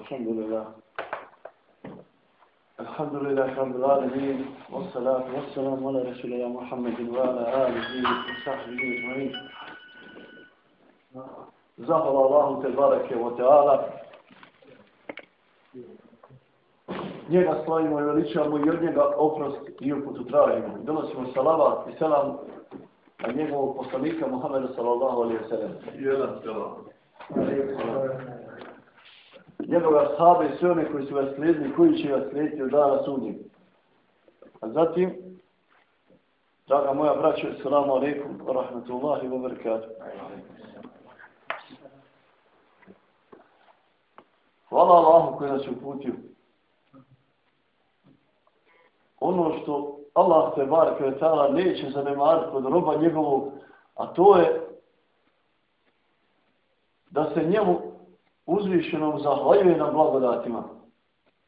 الحمد لله الحمد لله رب العالمين والصلاة والسلام على رسول الله محمد وعلى آله وصحبه أجمعين زهر الله تبارك وتعالى njega slavimo i veličamo i od njega oprost i uputu tražimo. I donosimo salavat i selam na njegovog poslanika Muhammeda sallallahu alaihi wa sallam. Jedan selam. Njegove ashabe i sve one koji su ga slijedili, koji će ga slijediti od dana sudnjeg. A zatim, draga moja braća, salamu alaikum, rahmatullahi wa barakatuh. Hvala Allahu koji nas je uputio. Ono što Allah te bar kvetala neće zanemariti kod roba njegovog, a to je da se njemu uzvišenom zahvaljuje na blagodatima.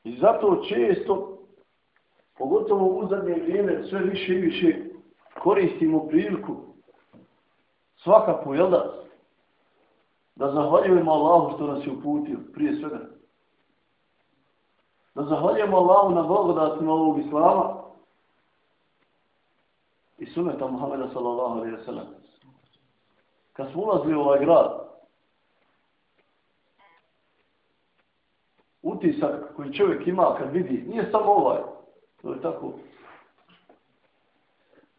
I zato često, pogotovo u zadnje vrijeme, sve više i više koristimo priliku svakako, jel da, da zahvaljujemo Allahu što nas je uputio, prije svega. Da zahvaljujemo Allahu na blagodatima ovog Islama i suneta Muhammeda sallallahu alaihi wa sallam. Kad smo ulazili u ovaj grad, utisak koji čovjek ima kad vidi, nije samo ovaj, to je tako.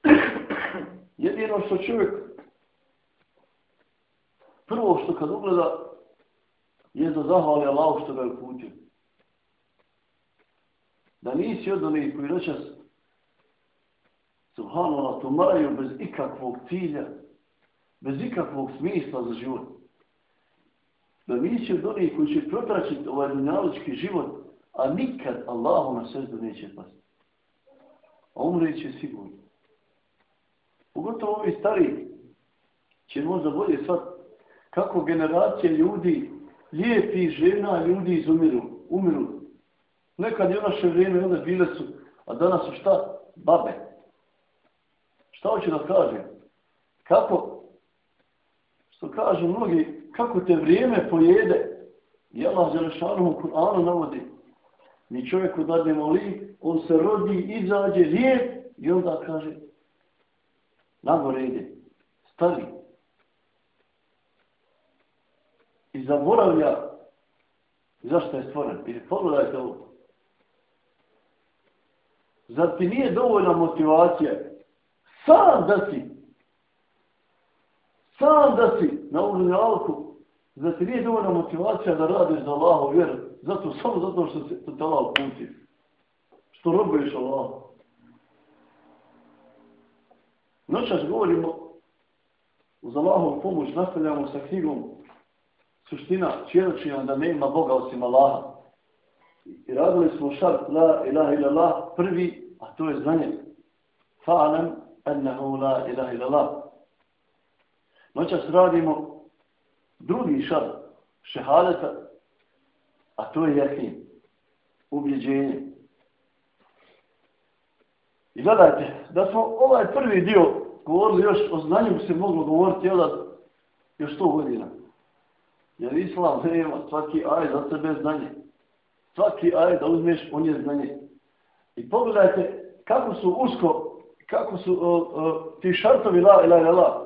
Jedino što čovjek prvo što kad ugleda je da zahvali Allah što ga je uputio. Da nisi od onih koji rečas subhanallah to maraju bez ikakvog cilja, bez ikakvog smisla za život. Da nisi od onih koji će protračiti ovaj dunjalički život, a nikad Allahu na sezdu neće pasti. A umre će sigurno. Pogotovo ovi stari će možda bolje sad kako generacije ljudi, lijepi žena ljudi izumiru, umiru. Nekad je naše vrijeme, onda bile su, a danas su šta? Babe. Šta hoću da kažem? Kako, što kažu mnogi, kako te vrijeme pojede, i Allah Želešanu u Kur'anu navodi, mi čovjeku dademo li, on se rodi, izađe, lijep, i onda kaže, nagore ide, stari, i zaboravlja zašto je stvoren. I pogledajte ovo. Zar ti nije dovoljna motivacija? Sam da si. Sam da si na ovom alku zar ti nije dovoljna motivacija da radiš za Allahu vjeru zato, samo zato što se to tela puti. što robuješ Allah noćas govorimo uz Allahovu pomoć nastavljamo sa knjigom suština svjedočenja da nema Boga osim Allaha. I radili smo šart la ilaha ila Allah prvi, a to je znanje. Fa'alam ennehu la ilaha ila Allah. Noćas radimo drugi šar šehadeta, a to je jakin, ubjeđenje. I gledajte, da smo ovaj prvi dio govorili još o znanju, se moglo govoriti još sto godina. Jer islam nema svaki aj za sebe znanje. Svaki aj da uzmeš, on je znanje. I pogledajte kako su usko, kako su uh, uh, ti šartovi la ila ila la.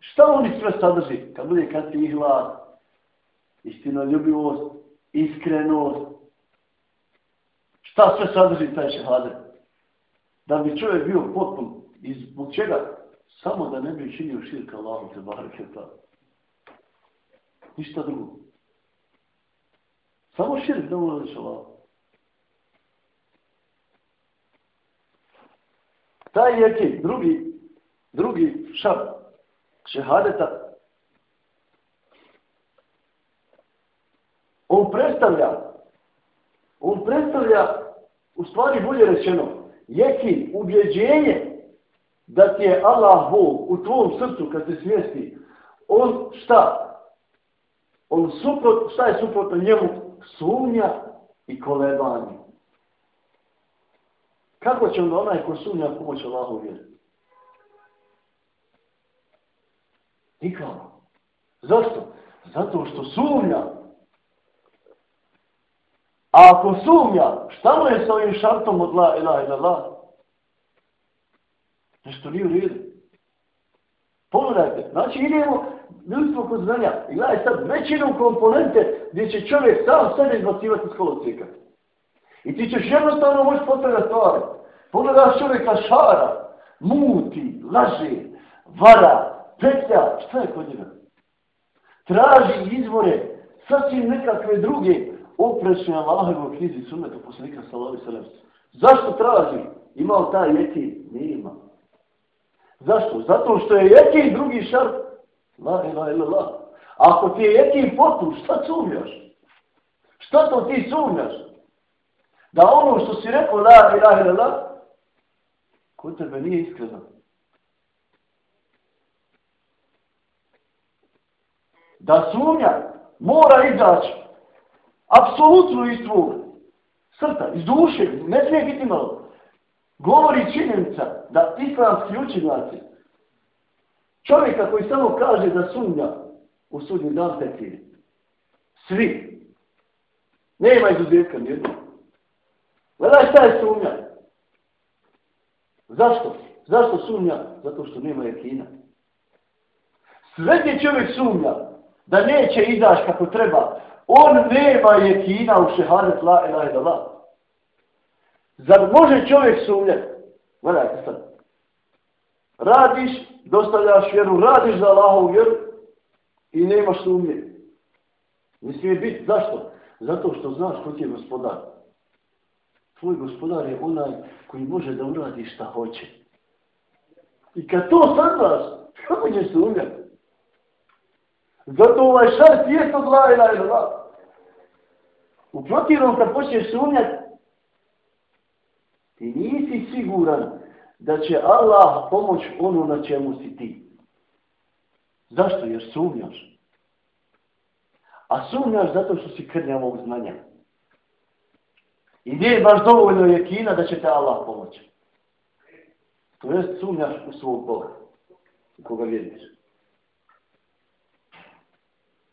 Šta oni sve sadrži? Kad bude kasnije ti istinoljubivost, iskrenost. Šta sve sadrži taj šehadet? Da bi čovjek bio potpun. I zbog čega? Samo da ne bi činio širka Allahu te barake ta. Ništa drugo. Samo širk da ulaziš Allah. Taj je drugi, drugi šar šehadeta, on predstavlja, on predstavlja, u stvari bolje rečeno, jeki ubjeđenje da ti je Allah Bog u tvom srcu kad se smjesti, on šta? On suprot, šta je suprotno njemu? Sumnja i kolebanje. Kako će onda onaj ko sumnja pomoć Allahu vjeriti? Nikako. Zašto? Zato što sumnja. A ako sumnja, šta mu je sa ovim šartom od la ilaha ila la? Nešto nije u redu. Pogledajte, znači idemo, ljudstvo kod znanja, i gledaj sad, većinu komponente gdje će čovjek sam sebe izbacivati iz kolocika. I ti ćeš jednostavno moći postavljati stvari. Pogledaš čovjeka šara, muti, laže, vara, petlja, šta je kod njega? Traži izvore, sasvim nekakve druge, oprečne Allahovu knjizi sunnetu poslanika sallallahu sallam. Zašto traži? Imao taj neki? Nema. Zašto? Zato što je neki drugi šart. La ila ila la. Ako ti je neki potpun, šta sumnjaš? Šta to ti sumnjaš? Da ono što si rekao la ila ila la, kod tebe nije iskreno. Da sumnja mora izaći apsolutno iz tvog srta, iz duše, ne smije biti malo. Govori činjenica da islamski učinjaci, čovjeka koji samo kaže da sumnja u sudnji dan tekiri, svi, nema izuzetka nijedno. Gledaj šta je sumnja. Zašto? Zašto sumnja? Zato što nema jekina. Sve gdje čovjek sumnja da neće izaći kako treba, On nema jekina u šehadet la ilaha ila la. Zar može čovjek sumnjati? Gledajte sad. Radiš, dostavljaš vjeru, radiš za Allahovu vjeru i nemaš sumnje. Ne smije biti. Zašto? Zato što znaš ko ti je gospodar. Tvoj gospodar je onaj koji može da uradi šta hoće. I kad to saznaš, kako ćeš sumnjati? Zato ovaj šart je to la ilaha ila. U protivnom kad počneš sumnjati, ti nisi siguran da će Allah pomoć ono na čemu si ti. Zašto? Jer sumnjaš. A sumnjaš zato što si krnjav ovog znanja. I nije baš dovoljno jekina da će te Allah pomoći. To jest sumnjaš u svog Boga. U koga vjeriš.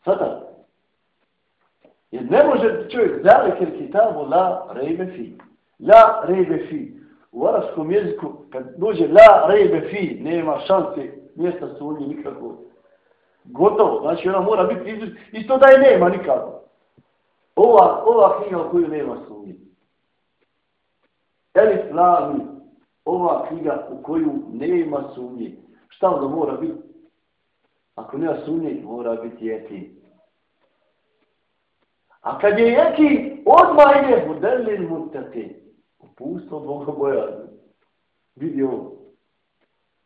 Sada, Jer ne može čovjek zalike jer kitabu la rejbe fi. La rejbe fi. U arabskom jeziku, kad dođe la rejbe fi, nema šanse mjesta sunje nikako. Gotovo. Znači ona mora biti izuz... I to da je nema nikako. Ova, ova knjiga u koju nema sumnje. Elif la mi. Ova knjiga u koju nema sumnje. Šta onda mora biti? Ako nema sumnje, mora biti jetin. A kad je jeki, odmah ide budelin mutati. Upustvo Boga boja. Vidi ovo.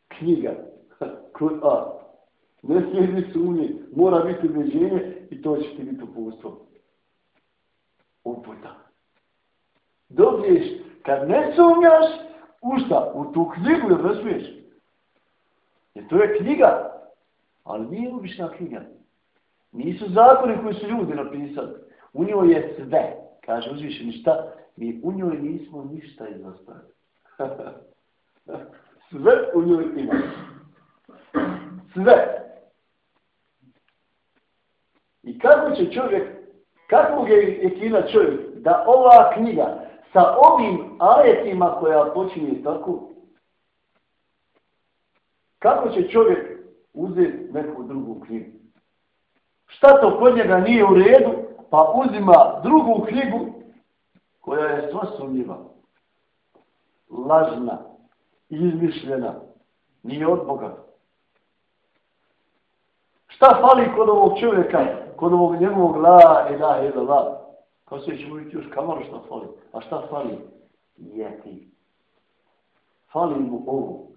Knjiga. Kur'an. Ne smije biti sumnje. Mora biti ubeđenje i to će ti biti upustvo. Uputa. Dobiješ, kad ne sumnjaš, u šta? U tu knjigu, jer ne smiješ. Jer to je knjiga. Ali nije obična knjiga. Nisu zakoni koji su ljudi napisali. U njoj je sve. Kaže uzvišeni šta? Mi u njoj nismo ništa izostavili. sve u njoj ima. Sve. I kako će čovjek, kako je ekina čovjek, da ova knjiga sa ovim ajetima koja počinje tako, kako će čovjek uzeti neku drugu knjigu? Šta to kod njega nije u redu, pa uzima drugu knjigu koja je sva sumnjiva, lažna, izmišljena, nije od Boga. Šta fali kod ovog čovjeka, kod ovog njegovog la, ila, ila, la? Kao se ćemo vidjeti još kamaru šta fali. A šta fali? Jeti. Fali mu ovo.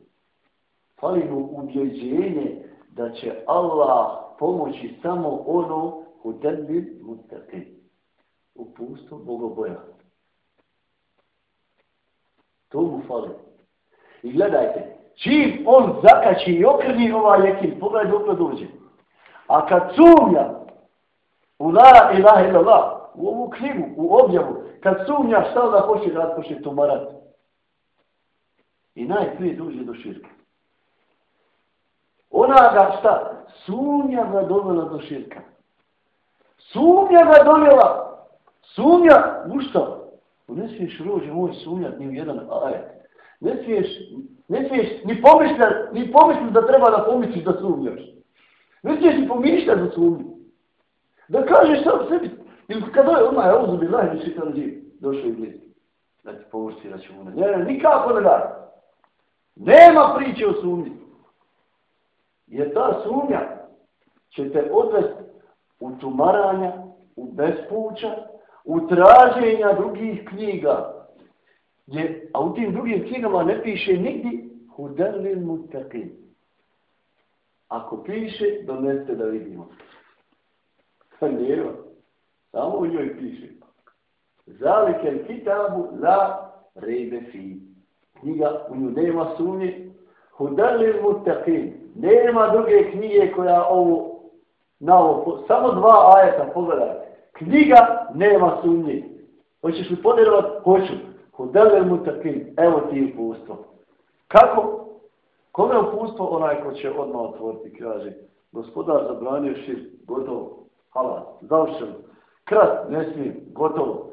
Fali mu ubjeđenje da će Allah pomoći samo ono Hudebir U pustu bogoboja. To mu fali. I gledajte, čim on zakači i okrni ovaj jekin, pogledaj dok dođe. A kad sumnja u la ilaha ila u ovu knjigu, u objavu, kad sumnja šta da hoće da hoće Tomara. I najprije dođe do širka. Ona ga šta? Sumnja ga dovela do širka. Sumnja ga dovela. Sumnja, u šta? Ne smiješ rođe moj sumnjat ni u jedan ajet. Ne smiješ, ne smiješ ni pomišljati, ni pomišljati da treba da pomisliš da sumnjaš. Ne smiješ ni pomišljati da sumnju. Da kažeš sam sebi, ili kada je onaj, ja uzubim, najmi šitan živ, došao i gledi. Da ti povrsti računa. Ne, ne, nikako ne da. Nema priče o sumnji. Jer ta sumnja će te odvesti u tumaranja, u bespuća, u traženja drugih knjiga. Gdje, a u tim drugim knjigama ne piše nigdje hudelin mutakin. Ako piše, donete da vidimo. Pa nema. Samo u njoj piše. Zalike kitabu la rejbe fi. Knjiga u nju nema sumnje. Hudelin mutakin. Nema druge knjige koja ovo na ovo, samo dva ajeta, pogledajte. Knjiga nema sumnje. Hoćeš li podjerovat? Hoću. Hudeler mu takim, evo ti upustvo. Kako? Kome upustvo onaj ko će odmah otvoriti, kaže, gospodar zabranio šir, gotovo, hala, završeno. Krat, ne smijem, gotovo.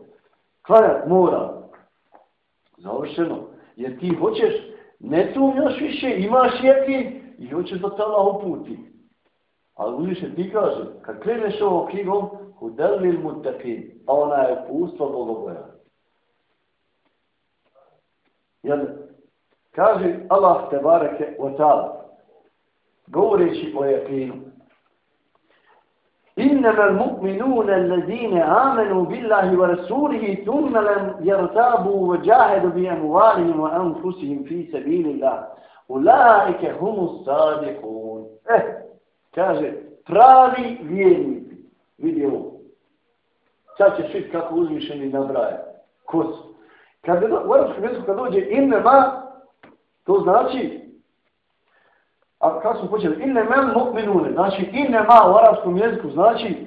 Klanjat mora, završeno. Jer ti hoćeš, ne sumnjaš više, imaš jekin i hoćeš da te Allah uputi. Ali uviše ti kaže, kad kreneš ovom knjigom, hudelil mutakin, a ona je upustvo bogoboja. Jel, kaže Allah te bareke o ta'ala, govoreći o jakinu, إنما المؤمنون الذين آمنوا بالله ورسوله ثم لم يرتابوا وجاهدوا بأموالهم وأنفسهم في سبيل الله Ulaike humu sadikun. Eh, kaže, pravi vjernici. Vidi ovo. Sad ćeš vidjeti kako uzmišljeni nabraje. Ko su? Kad u arabskom jeziku kad dođe inne to znači, a kako smo počeli, inne ma mu'minune, znači inne ma u arabskom jeziku znači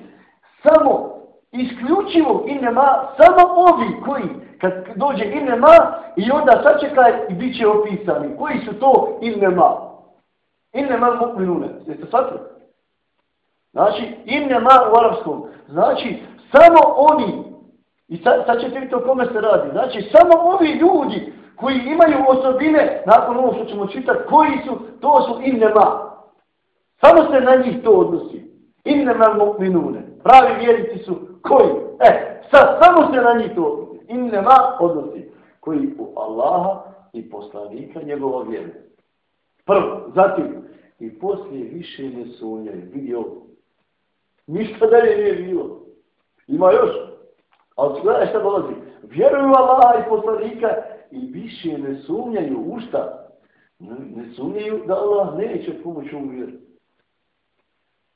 samo, isključivo inne samo ovi koji kad dođe inne i onda sačekaj i bit će opisani koji su to inne ma mu'minune jeste shvatili Znači, imema u arabskom. Znači, samo oni, i sad, sad ćete vidjeti o kome se radi, znači, samo ovi ljudi koji imaju osobine, nakon ovo što ćemo čitati, koji su, to su imema. Samo se na njih to odnosi. Imne mu'minune. Pravi vjerici su koji? E, sad, samo se na njih to odnosi innema odnosi. Koji u Allaha i poslanika njegova vjera. Prvo, zatim, i poslije više ne sunjaju. Vidi ovo. Ništa dalje nije bilo. Ima još. Ali gledaj šta dolazi. Vjeruju Allaha i poslanika i više ne sumnjaju u šta. Ne sumnjaju da Allah neće pomoći u vjeru.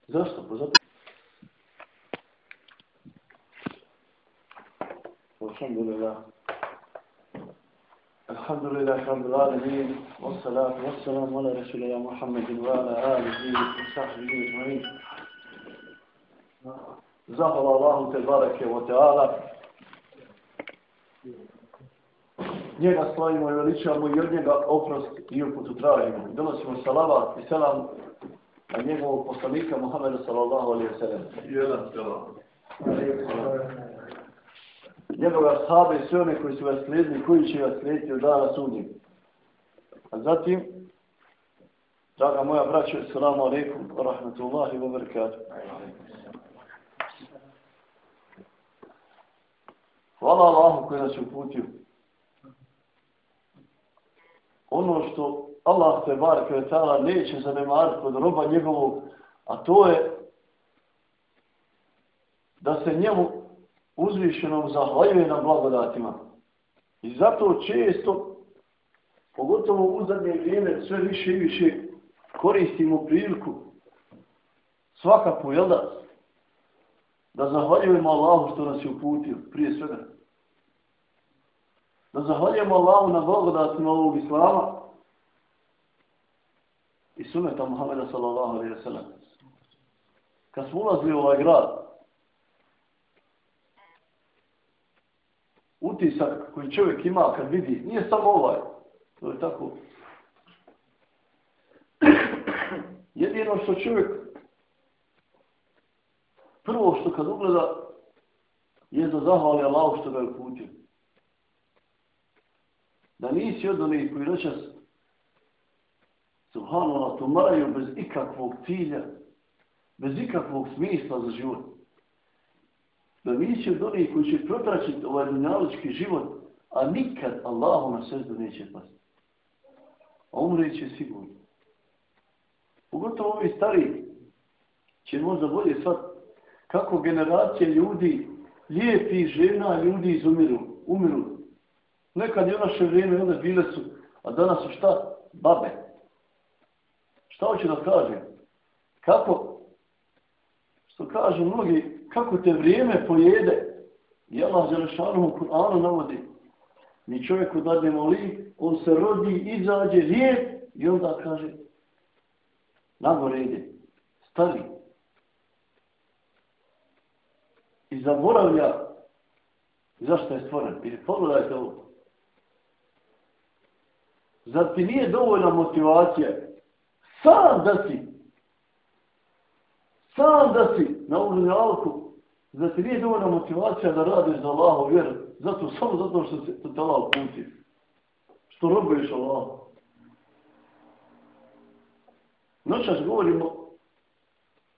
Zašto? Pa zato. Alhamdulillah. الحمد لله رب العالمين والصلاة والسلام على رسول الله محمد وعلى آله وصحبه أجمعين Zahvala Allahu te barake o teala. Njega slavimo i veličamo i od njega oprost i uputu trajimo. Donosimo salavat i selam na njegovog poslanika Muhammeda sallallahu alaihi wa sallam. Jedan selam. njegove sahabe i sve one koji su vas slijedili, koji će vas slijediti od dana sudnjeg. A zatim, draga moja braća, salamu alaikum, rahmatullahi wa barakatuh. Hvala Allahu koji nas je uputio. Ono što Allah te bar koje tala neće zanemariti kod roba njegovog, a to je da se njemu uzvišenom zahvaljuje na blagodatima. I zato često, pogotovo u zadnje vrijeme, sve više i više koristimo priliku svakako, jel da, da zahvaljujemo Allahu što nas je uputio, prije svega. Da zahvaljujemo Allahu na blagodatima ovog Islama i suneta Muhammeda sallallahu alaihi wa sallam. Kad smo ulazili u ovaj grad, utisak koji čovjek ima kad vidi, nije samo ovaj, to je tako. Jedino što čovjek prvo što kad ugleda je da zahvali Allah što ga je uputio. Da nisi od onih koji rečas subhanallah tumaraju bez ikakvog cilja, bez ikakvog smisla za život. Da nisi od onih koji će protračiti ovaj dunjalički život, a nikad Allahu na sezdu neće pasti. A umreće sigurno. Pogotovo ovi stari će možda bolje sad kako generacije ljudi, lijepi žena ljudi izumiru, umiru. Nekad je u naše vrijeme, onda bile su, a danas su šta? Babe. Šta hoću da kažem? Kako, što kažu mnogi, kako te vrijeme pojede, i Allah Želešanu u Kur'anu navodi, ni čovjek u dadnemo li, on se rodi, izađe, lije i onda kaže, nagore ide, stari, i zaboravlja zašto je stvoren. I pogledajte ovo. Zar ti nije dovoljna motivacija sam da si sam da si na ovom realku zar ti nije dovoljna motivacija da radiš za Allahu vjeru zato, samo zato što se to tala puti što robuješ Allah noćas govorimo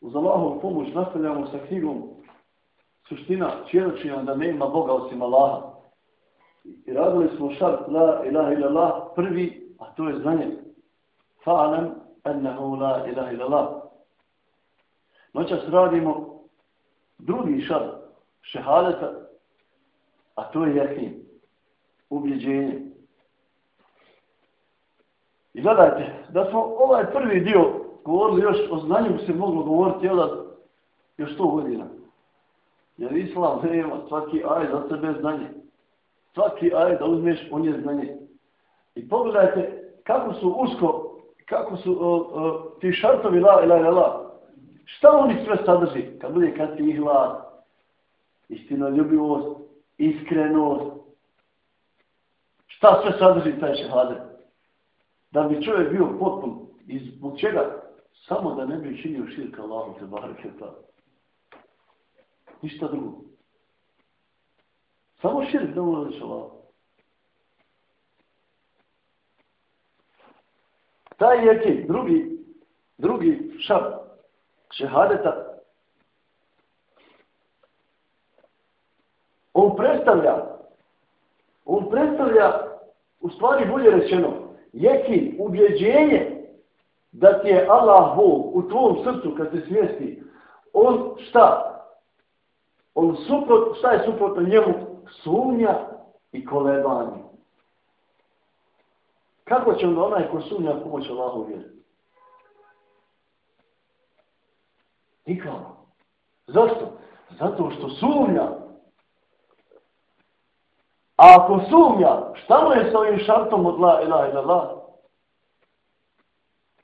uz Allahovu pomoć nastavljamo sa knjigom suština čeročina da nema Boga osim Allaha. I radili smo šart la ilaha ila Allah prvi, a to je znanje. Fa'alam ennehu la ilaha ila Allah. Noćas radimo drugi šar šehadeta, a to je jahin, ubjeđenje. I gledajte, da smo ovaj prvi dio govorili još o znanju, se moglo govoriti još 100 godina. Jer islam nema svaki aj za sebe znanje. Svaki aj da uzmeš, on je znanje. I pogledajte kako su usko, kako su uh, uh, ti šartovi la ila ila la. Šta oni sve sadrži? Kad bude kad ihlas, istinoljubivost, iskrenost. Šta sve sadrži taj šehade? Da bi čovjek bio potpun. I zbog čega? Samo da ne bi činio širka Allahu te barake tada. Ništa drugo. Samo širk da ulaziš Allah. Taj je drugi, drugi šab šehadeta. On predstavlja, on predstavlja, u stvari bolje rečeno, jeki ubjeđenje da ti je Allah Bog u tvom srcu kad se smjesti, on šta? on suprot, šta je suprotno njemu? Sumnja i kolebanje. Kako će onda onaj ko sumnja pomoć Allahu vjeriti? Nikako. Zašto? Zato što sumnja. A ako sumnja, šta mu je sa ovim šartom od la ilaha ila la?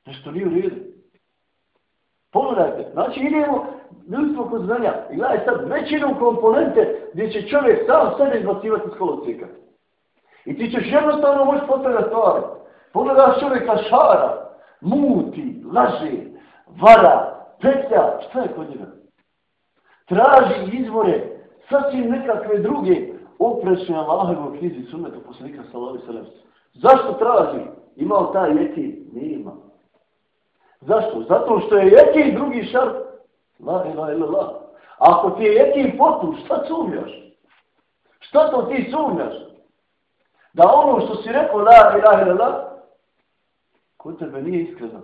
Nešto nije u redu. Pogledajte, znači idemo, ljudstvo kod znanja. I gledaj sad, većinu komponente gdje će čovjek sam sebe izbacivati iz kolocika. I ti ćeš jednostavno moći potrebati stvari. Pogledaš čovjeka šara, muti, laže, vara, petlja, šta je kod njega? Traži izvore, sasvim nekakve druge oprečne Allahovo knjizi sunnetu poslanika Salavi Salemstva. Zašto traži? Imao taj jeti? Nema. Zašto? Zato što je jeti drugi šar. La ila ila la. Ako ti je jeti potu, šta sumljaš? Šta to ti sumljaš? Da ono što si rekao la ila ila la, kod tebe nije iskreno.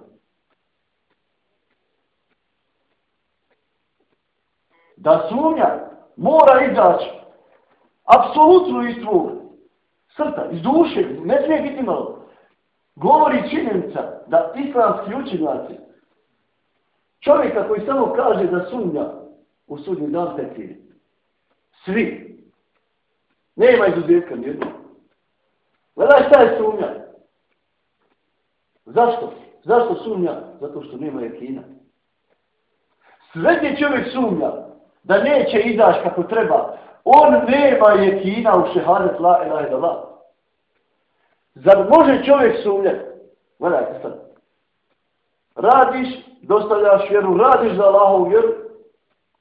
Da sumnja mora izaći apsolutno iz tvog srta, iz duše, ne smije biti malo. Govori činjenica da islamski učinjaci Čovjeka koji samo kaže da sumnja u sudnji dan tekiri. Svi. Nema izuzetka nijedno. Gledaj šta je sumnja. Zašto? Zašto sumnja? Zato što nema jekina. Sve gdje čovjek sumnja da neće izaći kako treba, on nema jekina u šehadet la ilaha ila la. Zar može čovjek sumnjati? Gledajte sad. Radiš dostavljaš vjeru, radiš za Allahovu vjeru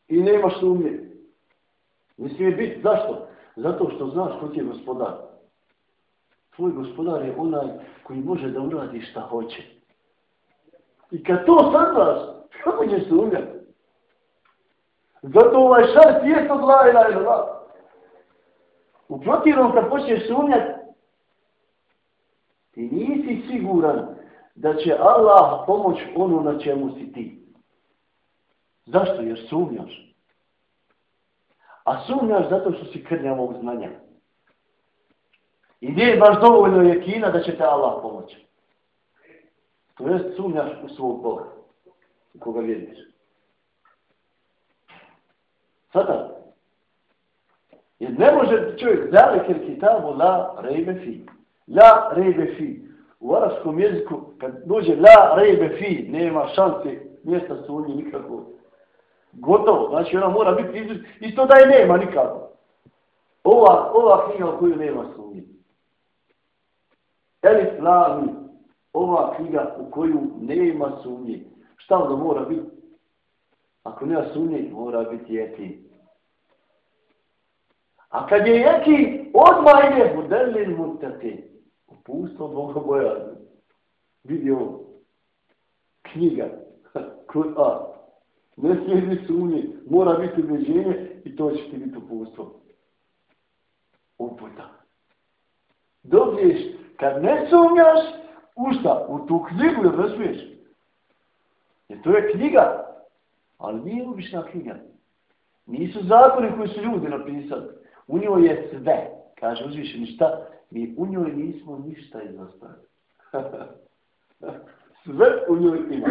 i nemaš sumnje. Ne smije biti. Zašto? Zato što znaš ko ti je gospodar. Tvoj gospodar je onaj koji može da uradi šta hoće. I kad to saznaš, kako ćeš se? Zato ovaj šart je od la ila ila la. U protivnom kad počneš sumnjati, ti nisi siguran da će Allah pomoć ono na čemu si ti. Zašto? Jer sumnjaš. A sumnjaš zato što si krnjavog znanja. I nije baš dovoljno je kina da će te Allah pomoći. To jest sumnjaš u svog Boga. U koga vidiš. Sada. Jer ne može čovjek zalike kitabu la rejbe fi. La rejbe fi. U arabskom jeziku, kad dođe la rejbe fi, nema šanse mjesta sumnje nikako. Gotovo. Znači ona mora biti izuz. Isto da je nema nikako. Ova, ova knjiga u koju nema sumnje. Elif la mi. Ova knjiga u koju nema sumnje. Šta onda mora biti? Ako nema sumnje, mora biti jeki. A kad je jeki, odmah je budelin mutati. Upustvo Boga bojazni. Vidi on. Knjiga. Kur'an. Ne slijedi sumnje. Mora biti ubeđenje i to će ti biti upustvo. Uputa. Dobiješ, kad ne sumnjaš, u šta? U tu knjigu, jer ne smiješ. Jer to je knjiga. Ali nije obična knjiga. Nisu zakoni koji su ljudi napisali. U njoj je sve. Kaže uzvišeni šta? Mi u njoj nismo ništa izostavili. sve u njoj ima.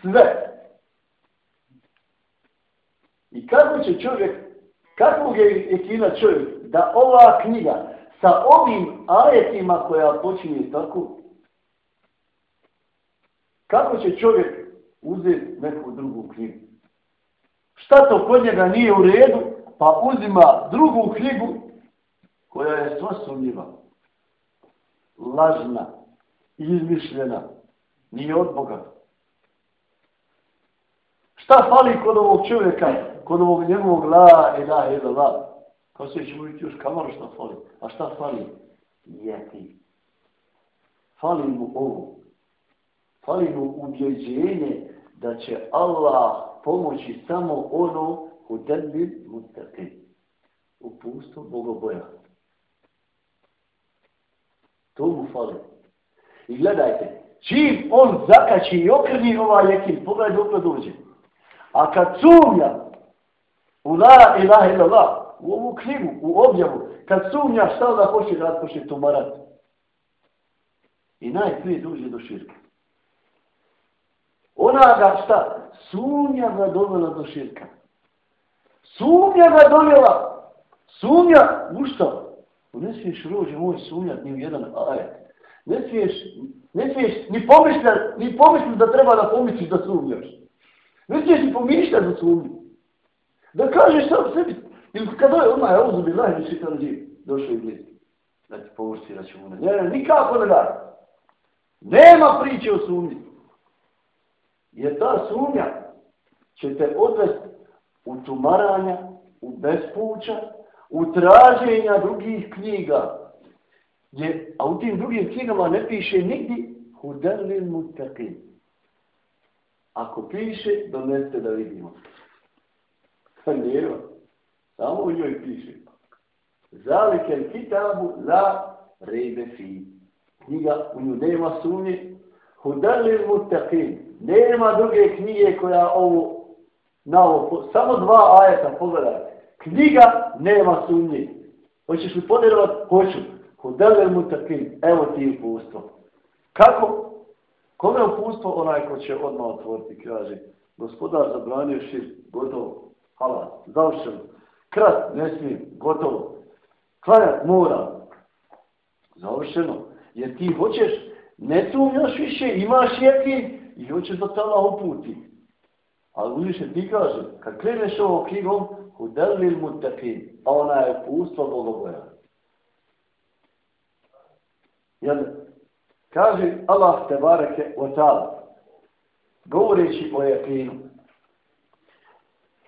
Sve. I kako će čovjek, kako je ekina čovjek, da ova knjiga sa ovim ajetima koja počinje tako, kako će čovjek uzeti neku drugu knjigu? Šta to kod njega nije u redu, pa uzima drugu knjigu koja je sva sumnjiva, lažna, izmišljena, nije od Boga. Šta fali kod ovog čovjeka, kod ovog njegovog la, ila, ila, la? Kao se ćemo vidjeti još kamar šta fali. A šta fali? Jeti. Fali mu ovo. Fali mu ubjeđenje da će Allah pomoći samo ono u denbi U pustu bogoboja. To mu fali. I gledajte, čim on zakači i okrni ovaj jekin, pogledaj dok dođe. A kad sumnja u la ilaha ila u ovu knjigu, u objavu, kad sumnja šta da hoće da hoće tumarat. I najprije dođe do širka. Ona ga šta? Sumnja ga dovela do širka. Sumnja ga dovela. Sumnja, u što? Ne smiješ rođe moj sumnjat ni u jedan ajet. Ne smiješ, ne smiješ ni pomišljati, ni pomišljati da treba da pomisliš da sumnjaš. Ne smiješ ni pomišljati da sumnjaš. Da kažeš sam sebi, ili kada je onaj auzu bi lahni šitan živ, došao i blizu. Da ti površi računa. Ne, ne, nikako ne da. Nema priče o sumnji. Jer ta sumnja će te odvesti u tumaranja, u bespuća, u traženja drugih knjiga. Gdje, a u tim drugim knjigama ne piše nigdje hudelin mutakin. Ako piše, doneste da vidimo. Pa nema. Samo u njoj piše. Zalikel kitabu la rejbe fi. Knjiga u nju nema sumnje. Hudelin mutakin. Nema druge knjige koja ovo, na ovo, samo dva ajeta, pogledajte. Knjiga nema sumnje. Hoćeš li podjerovat? Hoću. mu takvim, Evo ti upustvo. Kako? Kome je upustvo onaj ko će odmah otvoriti, kaže, gospodar zabranio šir, gotovo, Hala, završeno. Krat, ne smijem, gotovo. Klanjat mora. Završeno. Jer ti hoćeš, ne sumnjaš više, imaš jekin i hoćeš da te Allah uputi. Ali uzviše ti kaže, kad kreneš ovo knjigom, hudelil mutakin, a ona je upustvo Bogoboja. Jel, kaže Allah te bareke o ta'ala, govoreći o jakinu,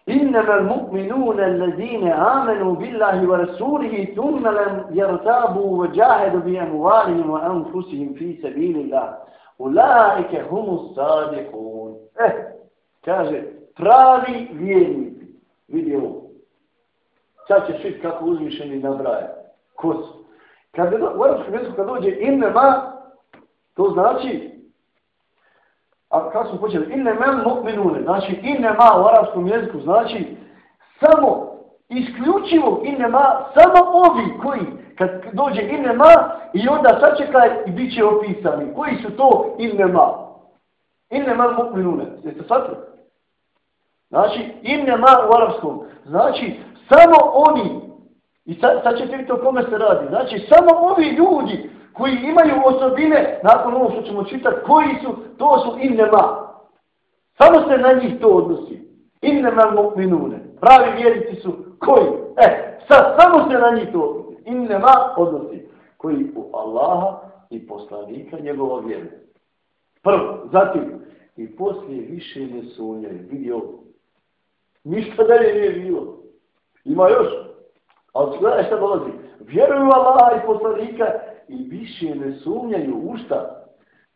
إنما المؤمنون الذين آمنوا بالله ورسوله ثم لم يرتابوا وجاهدوا بأموالهم وأنفسهم في سبيل الله Ulaike humu sadikun. Eh, kaže, pravi vjernici. Vidi ovo. Sad ćeš vidjeti kako uzvišeni nabraje. Ko su? Kad je u arabskom jeziku kad dođe inne to znači, a kako smo počeli, inne men mu'minune, znači inne ma u arabskom jeziku znači samo, isključivo inne samo ovi koji, kad dođe inema i onda sačekaj i bit će opisani. Koji su to inema? Inema mu'minune. Jeste shvatili? Znači, inema u arabskom. Znači, samo oni, i sad, sad ćete vidjeti o kome se radi, znači, samo ovi ljudi koji imaju osobine, nakon ovo što ćemo čitati, koji su, to su inema. Samo se na njih to odnosi. Inema mu'minune. Pravi vjerici su koji? E, sad samo se na njih to odnosi innema odnosi. Koji u Allaha i poslanika njegova vjeruje. Prvo, zatim, i poslije više ne sunjaju. Vidi ovo. Ništa dalje nije bilo. Ima još. Ali gledaj šta dolazi. Vjeruju Allaha i poslanika i više ne sumnjaju u šta.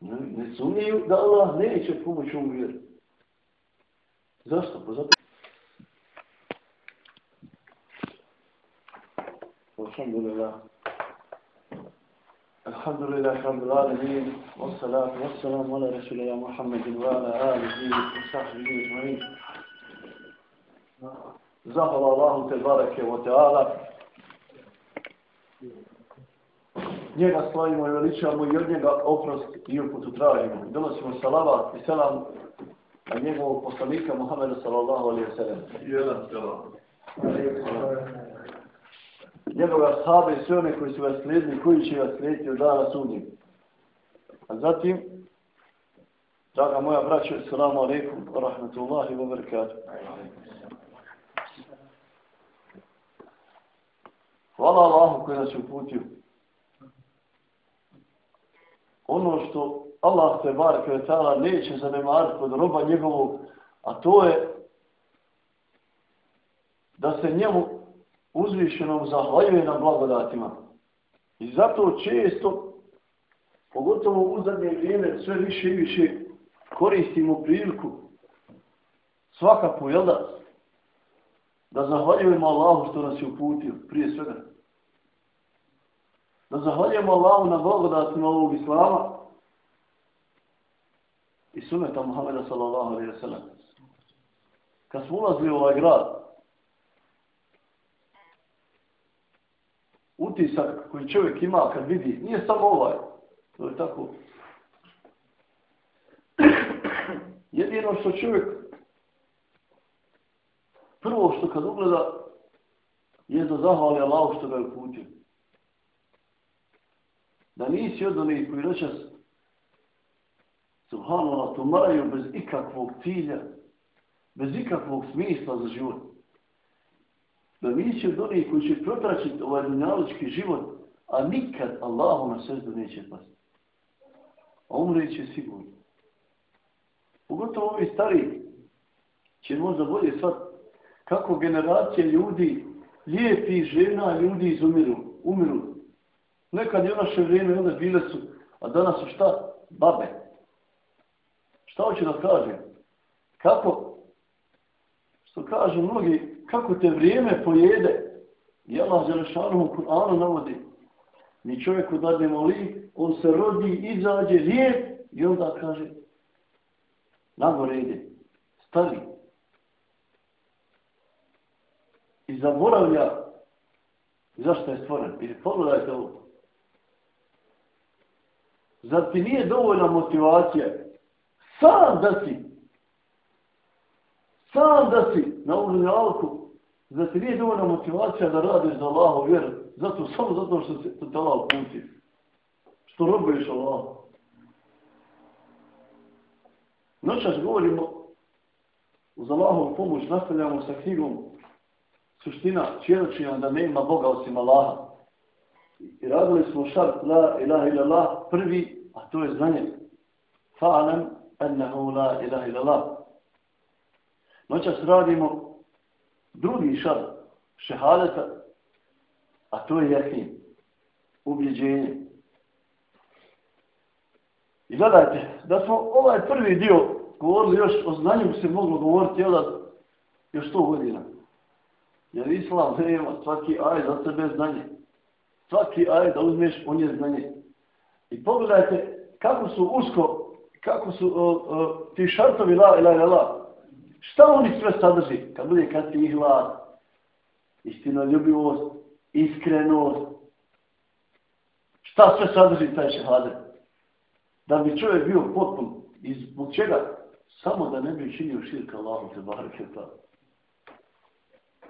Ne, ne sumnjaju da Allah neće pomoći u vjeru. Zašto? Pa zato. Alhamdulillah. الحمد لله رب العالمين والصلاة والسلام على رسول الله محمد وعلى آله وصحبه أجمعين Zahvala Allahu te barake wa ta'ala. Njega slavimo i veličamo i od njega oprost i uputu tražimo. Donosimo salavat i selam na njegovog poslanika Muhammeda sallallahu alaihi wa sallam. Jedan selam. Njegove ashabe i sve one koji su vas slijedili, koji će vas slijediti od dana sudnjeg. A zatim, draga moja braća, salamu alaikum, rahmatullahi wa barakatuh. Hvala Allahu koji nas je uputio. Ono što Allah te bar kvetala neće zanemariti kod roba njegovog, a to je da se njemu uzvišenom zahvaljuje na blagodatima. I zato često, pogotovo u zadnje vrijeme, sve više i više koristimo priliku svakako, jel da, da zahvaljujemo Allahu što nas je uputio, prije svega da zahvaljujemo Allahu na blagodatima ovog Islama i suneta Muhammeda sallallahu alaihi wa sallam. Kad smo ulazili u ovaj grad, utisak koji čovjek ima kad vidi, nije samo ovaj, to je tako. Jedino što čovjek prvo što kad ugleda je da zahvali Allahu što ga je uputio da nisi od onih koji reče subhanallah to maraju bez ikakvog cilja, bez ikakvog smisla za život. Da nisi od onih koji će protračiti ovaj dunjalički život, a nikad Allahu na srdu neće pasti. A umre će sigurno. Pogotovo ovi stari će možda bolje sad kako generacije ljudi, lijepi žena ljudi izumiru, umiru Nekad je naše vrijeme onda bile su, a danas su šta? Babe. Šta hoće da kaže? Kako? Što kažu mnogi, kako te vrijeme pojede? I Allah Želešanu u Kur'anu navodi. Mi čovjeku dademo li, on se rodi, izađe, lijep i onda kaže nagore ide, stari. I zaboravlja zašto je stvoren. I pogledajte ovo. Zar ti nije dovoljna motivacija? Sam da si. Sam da si na ovom realku Zar ti nije dovoljna motivacija da radiš za Allahu vjeru? Zato, samo zato što se to tela uputi. Što robuješ Allah. Noćas govorimo uz Allahovu pomoć, nastavljamo sa knjigom suština čeročina da nema Boga osim Allaha. I radili smo šart la ilaha ila Allah prvi, a to je znanje. Fa'alam ennehu la ilaha ila Allah. Noćas radimo drugi šar šehadeta, a to je jakin, ubjeđenje. I gledajte, da smo ovaj prvi dio govorili još o znanju, se moglo govoriti jel, još sto godina. Jer islam nema svaki aj za sebe znanje. Svaki aj da uzmeš, on je znanje. I pogledajte kako su usko, kako su uh, uh, ti šartovi la ila ila la. Šta oni sve sadrži? Kad bude kad ti istinoljubivost, iskrenost. Šta sve sadrži taj šehadet? Da bi čovjek bio potpun. I zbog čega? Samo da ne bi činio širka Allahu te barake ta.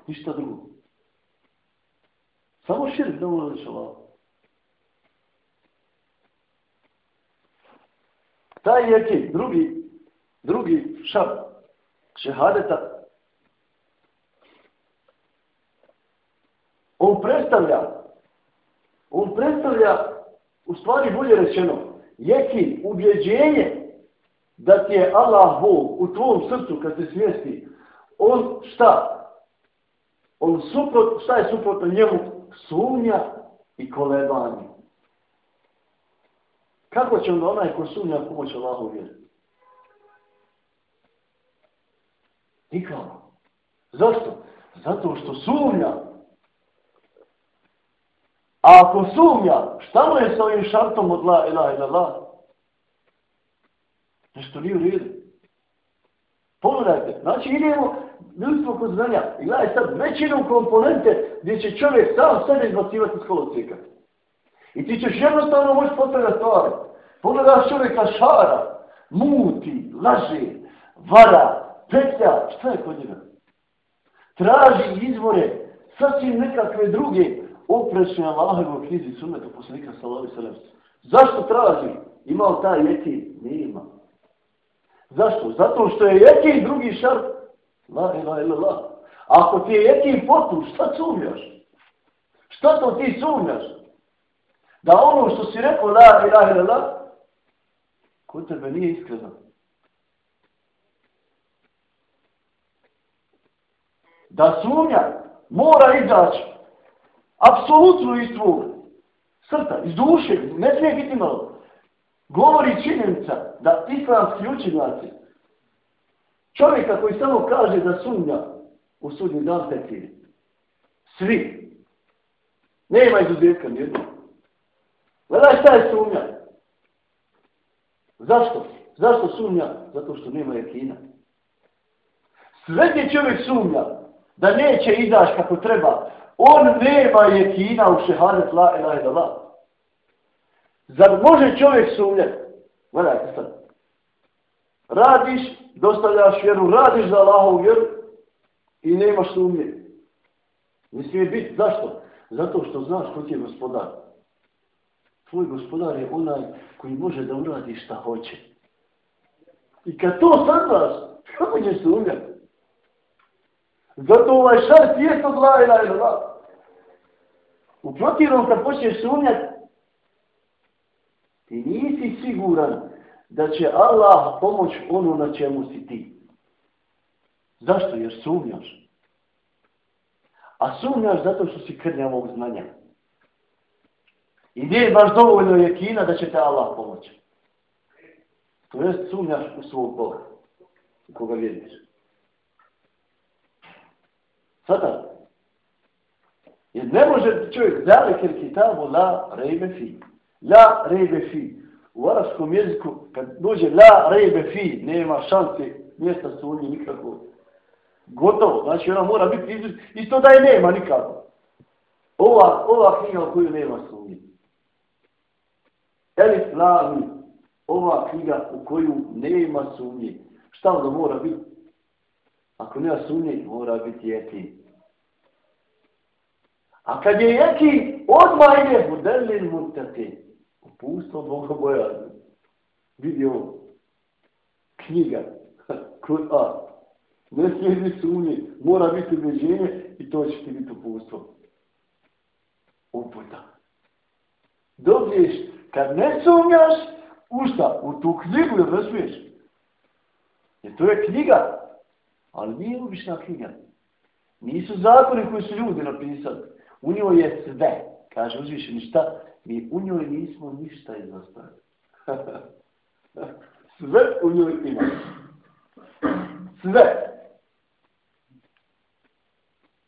Ništa drugo. Samo širk da reći Allahu. Taj je drugi, drugi šab šehadeta. On predstavlja on predstavlja u stvari bolje rečeno jekin, ubjeđenje da ti je Allah Bog u tvom srcu kad se smjesti. On šta? On suprot, šta je suprotno njemu? Sumnja i kolebanje. Kako će onda onaj ko sumnja pomoći Allahu vjeru? Nikako zašto? zato što sumnja A ako sumnja, šta mu je sa ovim šartom od la ilaha ila la? Nešto nije u redu. Pogledajte, znači idemo ljudstvo kod znanja. I gledaj sad većinu komponente gdje će čovjek sam sebe izbacivati iz kolocika. I ti ćeš jednostavno moći postavljati stvari. Pogledaš čovjeka šara, muti, laže, vara, petlja, šta je kod njega? Traži izvore, sasvim nekakve druge, oprečni Allahovo knjizi sunneta poslanika sallallahu sallam. Zašto traži? Imao taj neki? Nema. Zašto? Zato što je jeti drugi šart. La ila ila Allah. Ako ti je jeti potu, šta sumnjaš? Šta to ti sumnjaš? Da ono što si rekao la ila ila la, kod tebe nije iskreno. Da sumnja mora izaći Apsolutno iz tvog srta, iz duše, ne smije biti malo. Govori činjenica da islamski učinjaci čovjeka koji samo kaže da sumnja u sudnji dan tekviri, svi, nema izuzetka nijedno. Gledaj šta je sumnja. Zašto? Zašto sumnja? Zato što nema jekina. Sve gdje čovjek sumnja da neće izaći kako treba, On nema jekina u šehadet la ilaha ila la. Zar može čovjek sumnjati? Gledajte sad. Radiš, dostavljaš vjeru, radiš za Allahovu vjeru i nemaš sumnje. Ne smije biti. Zašto? Zato što znaš ko ti je gospodar. Tvoj gospodar je onaj koji može da uradi šta hoće. I kad to saznaš, kako će sumnjati? Zato ovaj šart je to la ilaha ila. U protivnom kad počneš sumnjati, ti nisi siguran da će Allah pomoć ono na čemu si ti. Zašto? Jer sumnjaš. A sumnjaš zato što si krnjavog znanja. I nije baš dovoljno je kina da će te Allah pomoći. To jest sumnjaš u svog Boga. U koga vjeriš. Sada, Jer ne može čovjek zalik kitabu la rejbe fi. La rejbe fi. U arabskom jeziku kad dođe la rejbe fi nema šanse mjesta sunje nikako. Gotovo. Znači ona mora biti izuz. Isto da je nema nikako. Ova, ova knjiga u koju nema sunje. Elif la mi. Ova knjiga u koju nema sunje. Šta onda mora biti? Ako nema sumnje, mora biti jekin. A kad je jekin, odmah ide budelin mutati. Upustvo Boga bojazni. Vidi on. Knjiga. Kur'an. Ne smije biti sumnje. Mora biti ubeđenje i to će ti biti upustvo. Uputa. Dobiješ, kad ne sumnjaš, u šta? U tu knjigu, jer ne. Jer to je knjiga. Ali nije obična knjiga. Nisu zakoni koji su ljudi napisali. U njoj je sve. Kaže uzvišeni šta? Mi u njoj nismo ništa izostavili. sve u njoj ima. Sve.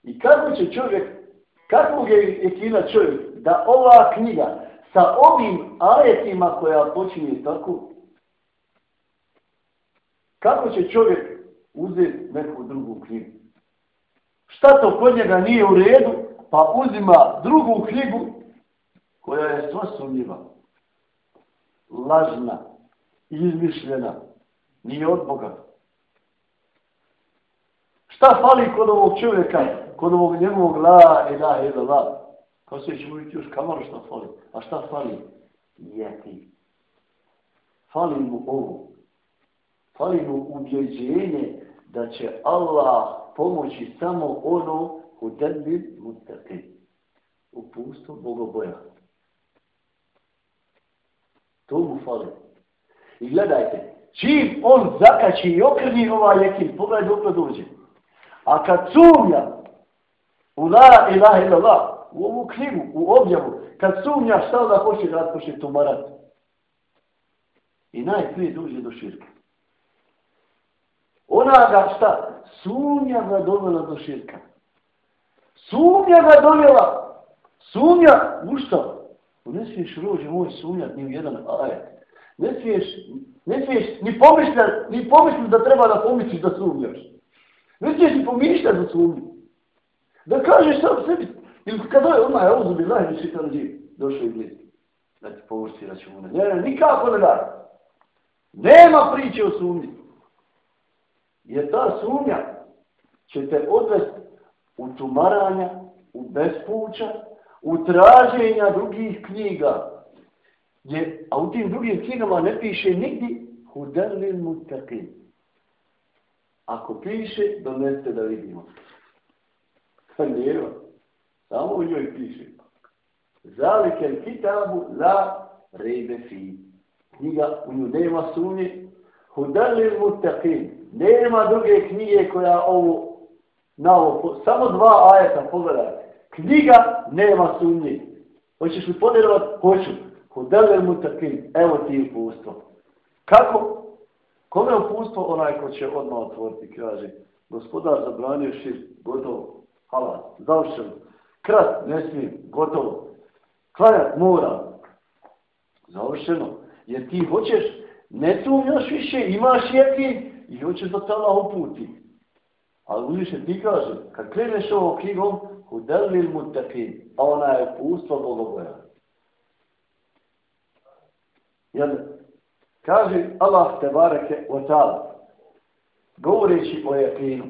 I kako će čovjek, kako je ekina čovjek, da ova knjiga sa ovim ajetima koja počinje tako, kako će čovjek uzeti neku drugu knjigu? Šta to kod njega nije u redu, pa uzima drugu knjigu koja je sva sumnjiva, lažna, izmišljena, nije od Boga. Šta fali kod ovog čovjeka, kod ovog njegovog la ilaha ila la? Kao se ćemo vidjeti još kamaru šta fali. A šta fali? Jeti. Fali mu ovo. Fali mu ubjeđenje da će Allah pomoći samo ono u denbi U pustu bogoboja. To mu fali. I gledajte, čim on zakači i okrni ovaj jekin, pogledaj dok dođe. A kad sumnja u la ilaha illallah, u ovu knjigu, u objavu, kad sumnja šta da hoće da počne tumarat. I najprije dođe do širka. Ona ga šta? Sumnja ga dovela do širka. Sumnja ga dovela. Sumnja, u što? Ne smiješ rođe moj sumnjat ni u jedan ajet. Ne smiješ, ne smiješ ni pomišljati, ni pomišljati da treba da pomisliš da sumnjaš. Ne smiješ ni pomišljati da sumnjaš. Da kažeš sam sebi, ili kada je onaj auzubi mi šitan živ, došao i blizu. Da ti povrsti računa. Ne, ne, nikako ne da. Nema priče o sumnji. Jer ta sumnja će te odvesti u tumaranja, u bespuća, u traženja drugih knjiga. Gdje, a u tim drugim knjigama ne piše nigdje hudelin mutakin. Ako piše, doneste da vidimo. Nema. Samo u njoj piše. Zalike kitabu la rejbe fi. Knjiga u nju nema sumnje. Hudalil mutaqin. Nema druge knjige koja ovu, na ovo, samo dva ajeta pogledajte. Knjiga nema sumnje. Hoćeš li podjelovati? Hoću. Hudalil mutaqin. Evo ti upustvo. Kako? Kome upustvo? Onaj ko će odmah otvoriti, kaže. Gospodar zabranio šir, gotovo. Hala, završeno. Krat, ne smijem, gotovo. Klanjat mora. Završeno. Jer ti hoćeš, ne sumnjaš više, imaš jekin i hoćeš da te Allah uputi. Ali uviše ti kaže, kad kreneš ovo knjigom, hudelil mutakin, a ona je pustva bogoboja. Jel, kaže Allah te bareke o ta'ala, govoreći o jakinu,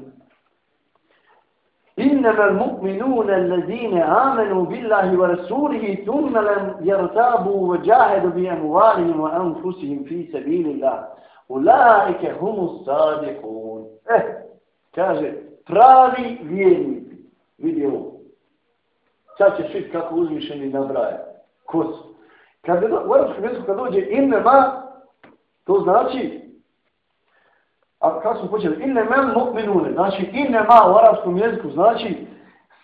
إنما المؤمنون الذين آمنوا بالله ورسوله ثم لم يرتابوا وجاهدوا بأموالهم وأنفسهم في سبيل الله أولئك هم الصادقون إيه كاجة pravi vjernici. Vidi ovo. Sad ćeš vidjeti kako uzmišljeni nabraje. Ko su? Kad je, u arabskom jeziku kad dođe innema, to znači A kako smo počeli? Inne men mu'minune. Znači, inne ma u arabskom jeziku znači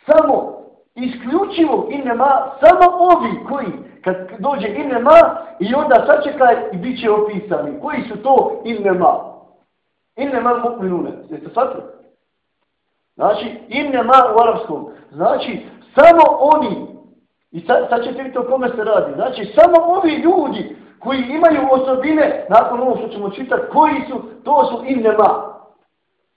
samo, isključivo inne ma, samo ovi koji, kad dođe inne ma, i onda sačekaj i bit će opisani. Koji su to inne ma? Inne men mu'minune. Jeste shvatili? Znači, inne ma u arabskom. Znači, samo oni, i sad, sad ćete vidjeti o kome se radi, znači, samo ovi ljudi koji imaju osobine, nakon ovo što ćemo čitati, koji su, to su innema.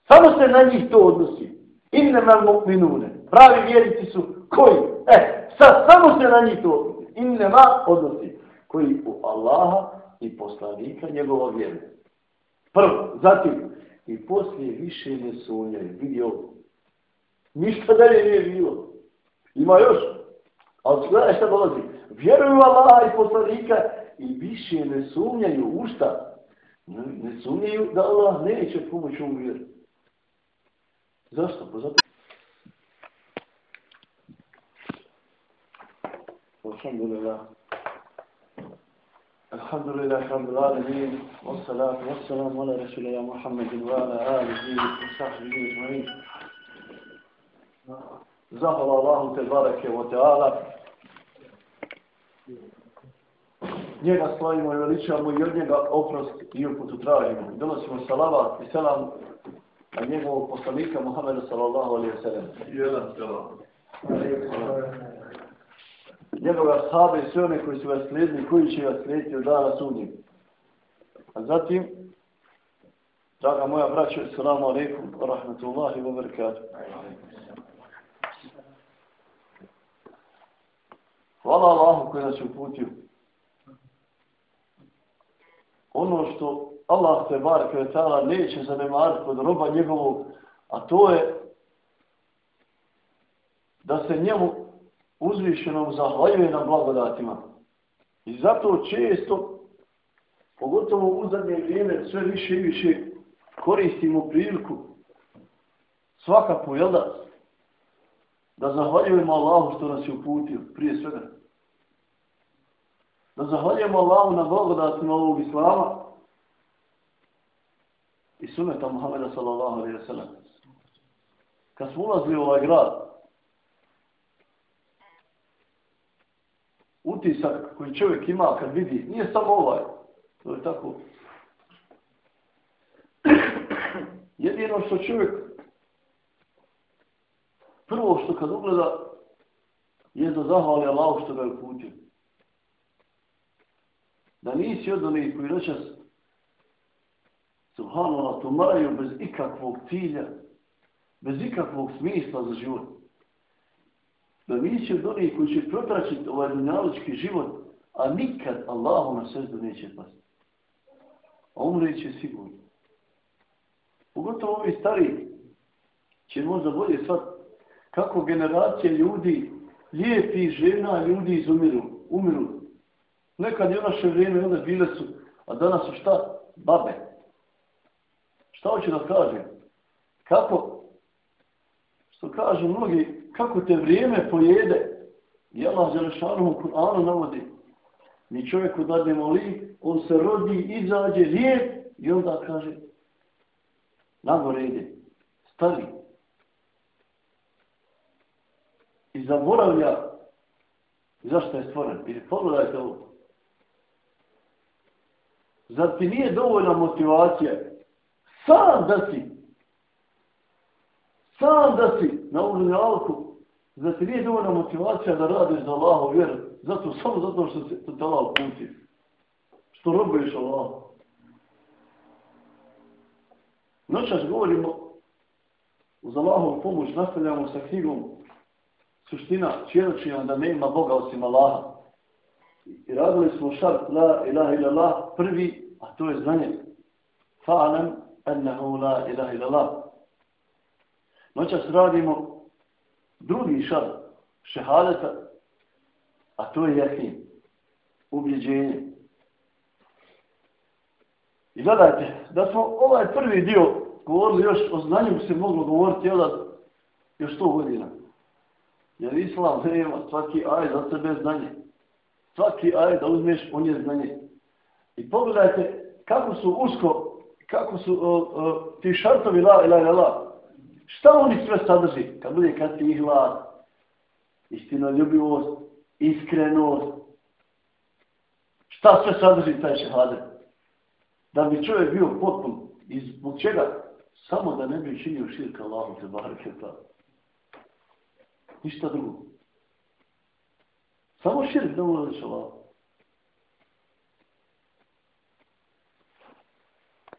Samo se na njih to odnosi. Innema mu'minune. Pravi vjerici su koji? E, sad samo se na njih to odnosi. Innema odnosi. Koji u Allaha i poslanika njegova vjeru. Prvo, zatim, i poslije više ne sunjaju. Vidi ovo. Ništa dalje nije bilo. Ima još. Ali gledaj šta dolazi. Vjeruju Allaha i poslanika i više ne sumnjaju u šta? Ne, ne sumniju da Allah neće pomoći ovom vjeru. Zašto? Pa zato... Alhamdulillah. Alhamdulillah, alhamdulillah, alamin. Wassalatu wassalamu ala rasulina Muhammedin wa ala alihi wa sahbihi ajma'in. zahvala Allahu te barake o teala. Njega slavimo i veličamo i od njega oprost i uputu tražimo. Donosimo salavat i selam na njegovog poslanika Muhammeda sallallahu alaihi wa sallam. Jedan selam. Njegova sahabe i sve one koji su vas slijedili, koji će vas slijediti od dana sudnjeg. A zatim, draga moja braća, salamu alaikum, rahmatullahi wa barakatuh. Hvala Allahu koji nas je uputio. Ono što Allah te bar kvetala neće zanemariti kod roba njegovog, a to je da se njemu uzvišenom zahvaljuje na blagodatima. I zato često, pogotovo u zadnje vrijeme, sve više i više koristimo priliku svakako, jel da, da zahvaljujemo Allahu što nas je uputio, prije svega. Da zahvaljujemo Allahu na blagodatima ovog Islama i suneta Muhammeda sallallahu alaihi wa sallam. Kad smo ulazili u ovaj grad, utisak koji čovjek ima kad vidi, nije samo ovaj, to je tako. Jedino što čovjek prvo što kad ugleda je da zahvali Allah što ga je uputio. Da nisi od onih koji rečas subhanallah tumaraju bez ikakvog cilja, bez ikakvog smisla za život. Da nisi od onih koji će protračiti ovaj dunjalički život, a nikad Allahu na srdu neće pasti. A umre će sigurno. Pogotovo ovi stari će možda bolje sad kako generacije ljudi, lijepi žena, ljudi izumiru, umiru. Nekad je naše vrijeme, one bile su, a danas su šta? Babe. Šta hoće da kaže? Kako, što kažu mnogi, kako te vrijeme pojede? I Allah Želešanu u Kur'anu navodi. Mi čovjeku dadnemo moli, on se rodi, izađe, lijep, i onda kaže, nagore ide, stari, i zaboravlja zašto je stvoren. I pogledajte ovo. Zar ti nije dovoljna motivacija sam da si sam da si na uvrni alku zar ti nije dovoljna motivacija da radiš za Allahov vjeru zato, samo zato što se to Allah puti. Što robuješ Allah. Noćas govorimo uz Allahovu pomoć nastavljamo sa knjigom suština svjedočenja da nema Boga osim Allaha. I radili smo šart la ilaha ila prvi, a to je znanje. Fa'alam ennehu la ilaha ila Allah. Noćas radimo drugi šar, šehadeta, a to je jahin, ubjeđenje. I gledajte, da smo ovaj prvi dio govorili još o znanju se moglo govoriti još 100 godina. Jer islam nema svaki aj za sebe znanje. Svaki aj da uzmeš, on je znanje. I pogledajte kako su usko, kako su uh, uh, ti šartovi la ila ila la. Šta oni sve sadrži? Kad bude kad ti ihla, istinoljubivost, iskrenost. Šta sve sadrži taj šehadet? Da bi čovjek bio potpun. I zbog čega? Samo da ne bi činio širka Allahu te barake ta. Ništa drugo. Samo širk da će Allah.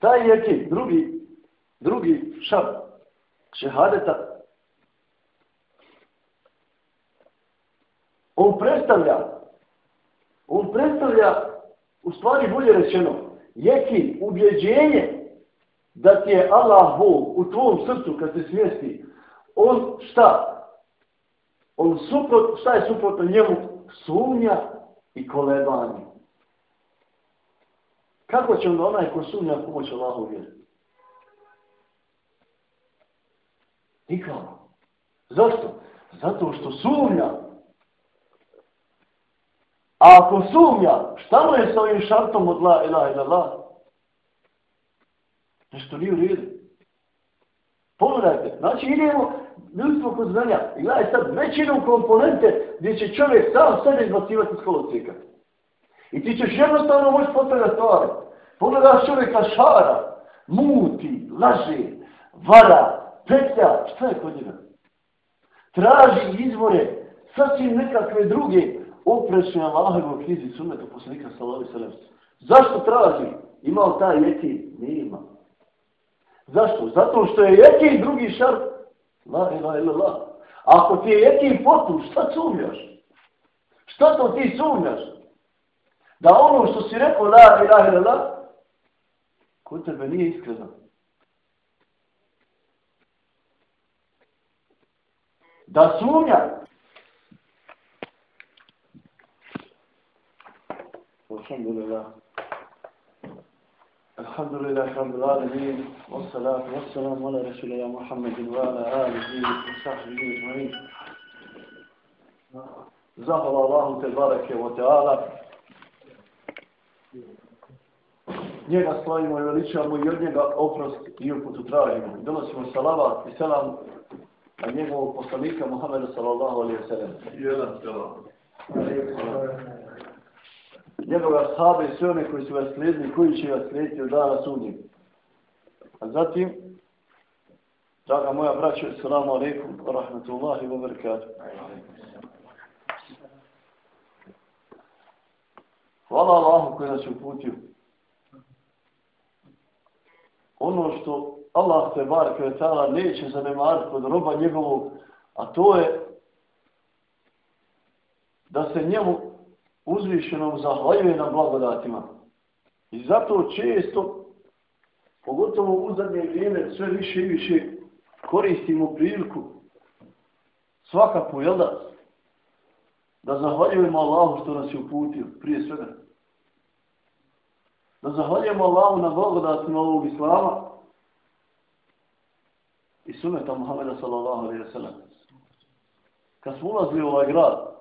Taj jekin, drugi, drugi šab šehadeta, on predstavlja, on predstavlja, u stvari bolje rečeno, jekin, ubjeđenje da ti je Allah Bog u tvom srcu kad se smjesti, on šta? on suprot, šta je suprotno njemu? Sumnja i kolebanje. Kako će onda onaj ko sumnja pomoć Allahu vjeru? Nikako. Zašto? Zato što sumnja. A ako sumnja, šta mu je sa ovim šartom od la ilaha ila la? Nešto nije u redu. Pogledajte. Znači idemo, ljudstvo kod znanja. I gledaj sad, većinu komponente gdje će čovjek sam sebe izbacivati iz kolosijeka. I ti ćeš jednostavno moći postavljati stvari. Pogledaš čovjeka šara, muti, laže, vara, petlja, šta je kod njega? Traži izvore, sasvim nekakve druge oprešne Allahovog knjizi sunneta poslanika sallallahu alejhi ve. Zašto traži? Ima li taj neki? Nema. Zašto? Zato što je neki drugi šart. La ilaha illallah. Ako ti je neki potu, šta sumnjaš? Šta to ti sumnjaš? Da ono što si rekao la ilaha illallah, kod tebe nije iskreno. Da sumnja, الحمد لله الحمد لله رب العالمين والصلاة والسلام على رسول الله محمد وعلى آله وصحبه أجمعين زهر الله تبارك وتعالى njega slavimo i veličamo i od njega oprost i uputu tražimo. Donosimo salavat i selam na njegovog poslanika Muhammeda sallallahu alaihi wa sallam. Jedan selam njegove sahabe i sve one koji su vas slijedili, koji će vas slijediti od dana sudnjeg. A zatim, draga moja braća, salamu alaikum, rahmatullahi wa barakatuh. Hvala Allahu koji nas uputio. Ono što Allah te bar kvetala neće zanemariti kod roba njegovog, a to je da se njemu uzvišenom zahvaljuje na blagodatima. I zato često, pogotovo u zadnje vrijeme, sve više i više koristimo priliku svakako, jel da, da zahvaljujemo Allahu što nas je uputio, prije svega. Da zahvaljujemo Allahu na blagodatima ovog Islama i suneta Muhammeda sallallahu alaihi wa sallam. Kad smo ulazili u ovaj grad,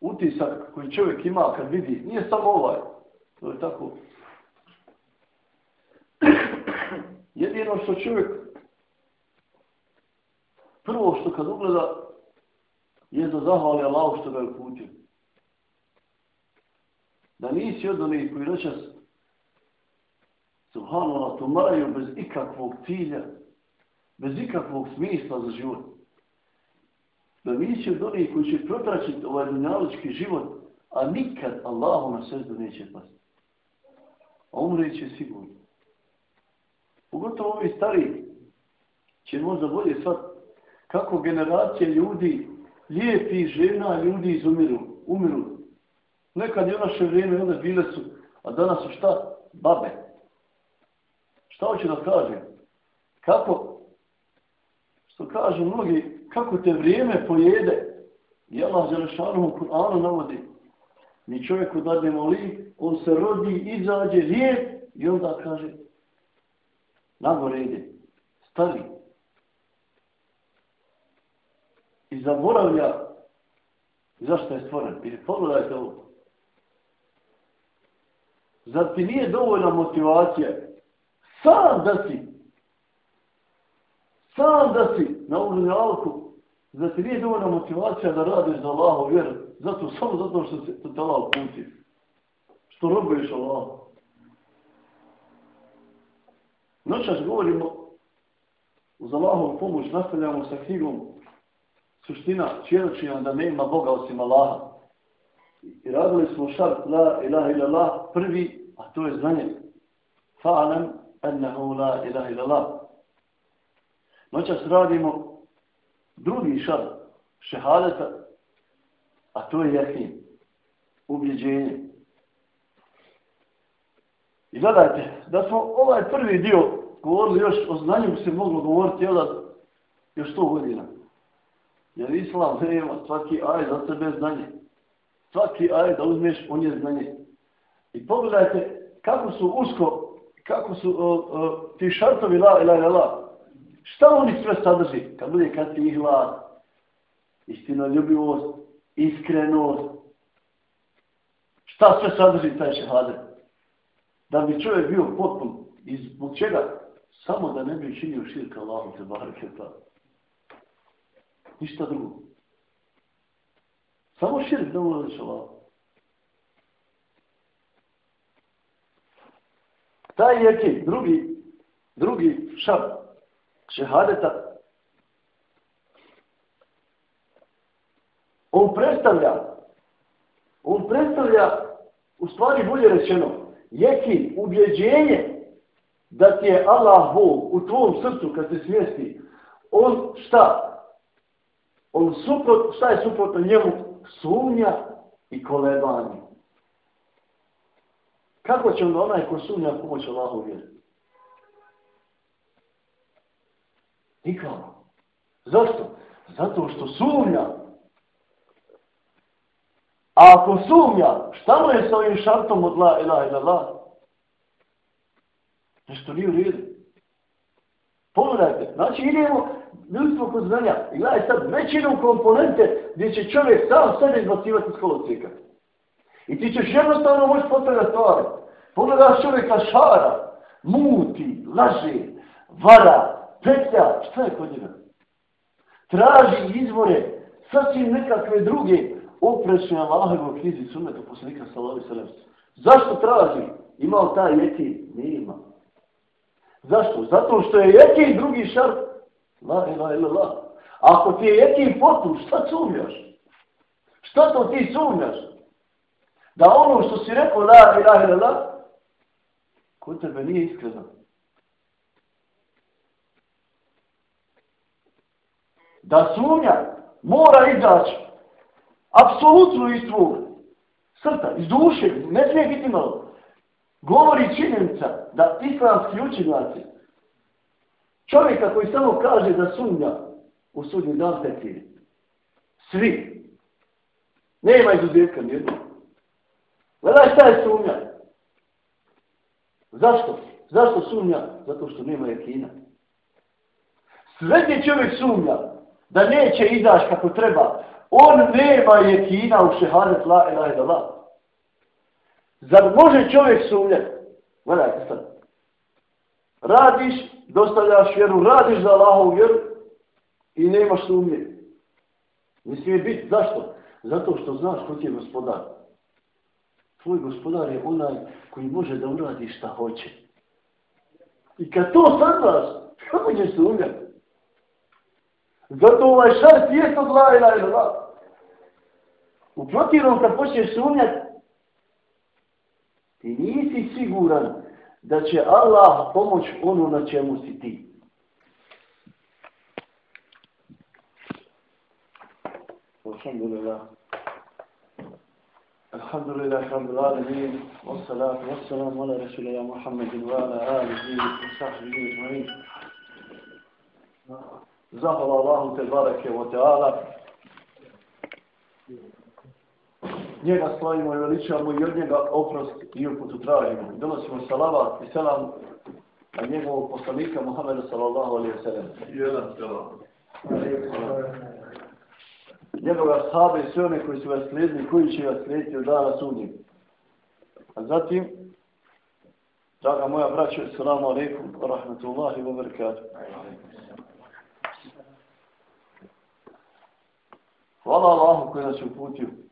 utisak koji čovjek ima kad vidi, nije samo ovaj, to je tako. Jedino što čovjek prvo što kad ugleda je da zahvali Allah što ga je uputio. Da nisi od onih koji reče subhanallah, to maraju bez ikakvog cilja, bez ikakvog smisla za život da nisi od onih koji će protračiti ovaj dunjalički život, a nikad Allahu na sezdu neće pasti. A umre će sigurno. Pogotovo ovi stari će možda bolje shvatiti kako generacije ljudi, lijepi žena ljudi izumiru, umiru. Nekad je naše vrijeme, onda bile su, a danas su šta? Babe. Šta hoće da kaže? Kako? Što kažu mnogi, kako te vrijeme pojede. I Allah Zelašanu u Kur'anu navodi. Mi čovjeku dademo li, on se rodi, izađe, lijep i onda kaže nagore ide, stari. I zaboravlja zašto je stvoren. I pogledajte ovo. Zar ti nije dovoljna motivacija sam da si sam da si na ovom alku zar ti nije dovoljna motivacija da radiš za Allahu vjeru, zato, samo zato što se to tela puti Što robuješ Allah. Noćas govorimo uz Allahovu pomoć, nastavljamo sa knjigom suština čeročina da nema Boga osim Allaha. I radili smo šart la ilaha ila Allah prvi, a to je znanje. Fa'alam ennehu la ilaha ila Allah. Noćas radimo drugi šart šehadeta, a to je jahin, ubjeđenje. I gledajte, da smo ovaj prvi dio govorili još o znanju se moglo govoriti da još sto godina. Jer islam nema svaki aj za sebe znanje. Svaki aj da uzmeš, on je znanje. I pogledajte kako su usko, kako su o, o, ti šartovi la ila ila la, Šta oni sve sadrži? Kad bude kad ti istina istinoljubivost, iskrenost. Šta sve sadrži taj šehadet? Da bi čovjek bio potpun. I zbog čega? Samo da ne bi činio širka Allahu te barke ta. Ništa drugo. Samo širk da ulaziš Allahu. Taj je drugi, drugi šab šehadeta on predstavlja on predstavlja u stvari bolje rečeno jeki ubjeđenje da ti je Allah Bog u tvom srcu kad se smjesti on šta on suprot, šta je suprotno njemu sumnja i kolebanje kako će onda onaj ko sumnja pomoći Allahu vjeru nikako zašto? zato što sumnja A ako sumnja, šta mu je sa ovim šartom od la ilaha ila la? Nešto nije u redu. Pogledajte, znači idemo ljudstvo kod znanja. I gledaj sad većinu komponente gdje će čovjek sam sebe izbacivati iz kolocika. I ti ćeš jednostavno moći potrebati stvari. Pogledaš čovjeka šara, muti, laže, vara, petlja, šta je kod njega? Traži izvore, sasvim nekakve druge, oprečni Allahovu knjizi sunnetu poslanika sallahu sallam. Zašto traži? Imao taj neki? Nema. Zašto? Zato što je neki drugi šart. La ila ila la. Ako ti je neki potpun, šta sumnjaš? Šta to ti sumnjaš? Da ono što si rekao la ila ila la, kod tebe nije iskreno. Da sumnja mora izaći apsolutno iz tvog srta, iz duše, ne smije biti malo. Govori činjenica da islamski učenjaci, čovjeka koji samo kaže da sumnja u sudnji dan tekiri, svi, nema izuzetka nijedno. Gledaj šta je sumnja. Zašto? Zašto sumnja? Zato što nema jekina. Sve gdje čovjek sumnja da neće izaći kako treba, On nema jekina u šehadet la ilaha ila la. Zar može čovjek sumnjati? Gledajte sad. Radiš, dostavljaš vjeru, radiš za Allahovu vjeru i nemaš sumnje. Ne smije biti. Zašto? Zato što znaš ko ti je gospodar. Tvoj gospodar je onaj koji može da uradi šta hoće. I kad to saznaš, kako ćeš sumnjati? Zato ovaj šart je to la ilaha ila la. U protivnom kad počneš sumnjati, ti nisi siguran da će Allah pomoć ono na čemu si ti. Alhamdulillah. Alhamdulillah, alhamdulillah, wassalatu wassalamu ala rasulillah Muhammedin wa ala alihi wa sahbihi ajma'in. Zahvala Allahu te barake wa ta'ala njega slavimo i veličamo i od njega oprost i uputu tražimo. Donosimo salavat i selam na njegovog poslanika Muhammeda sallallahu alaihi wa sallam. Jedan selam. Njegova sahabe i sve one koji su vas slijedili, koji će vas slijediti od dana sudnjeg. A zatim, draga moja braća, salamu alaikum, rahmatullahi wa barakatuh. Hvala Allahu koji nas je uputio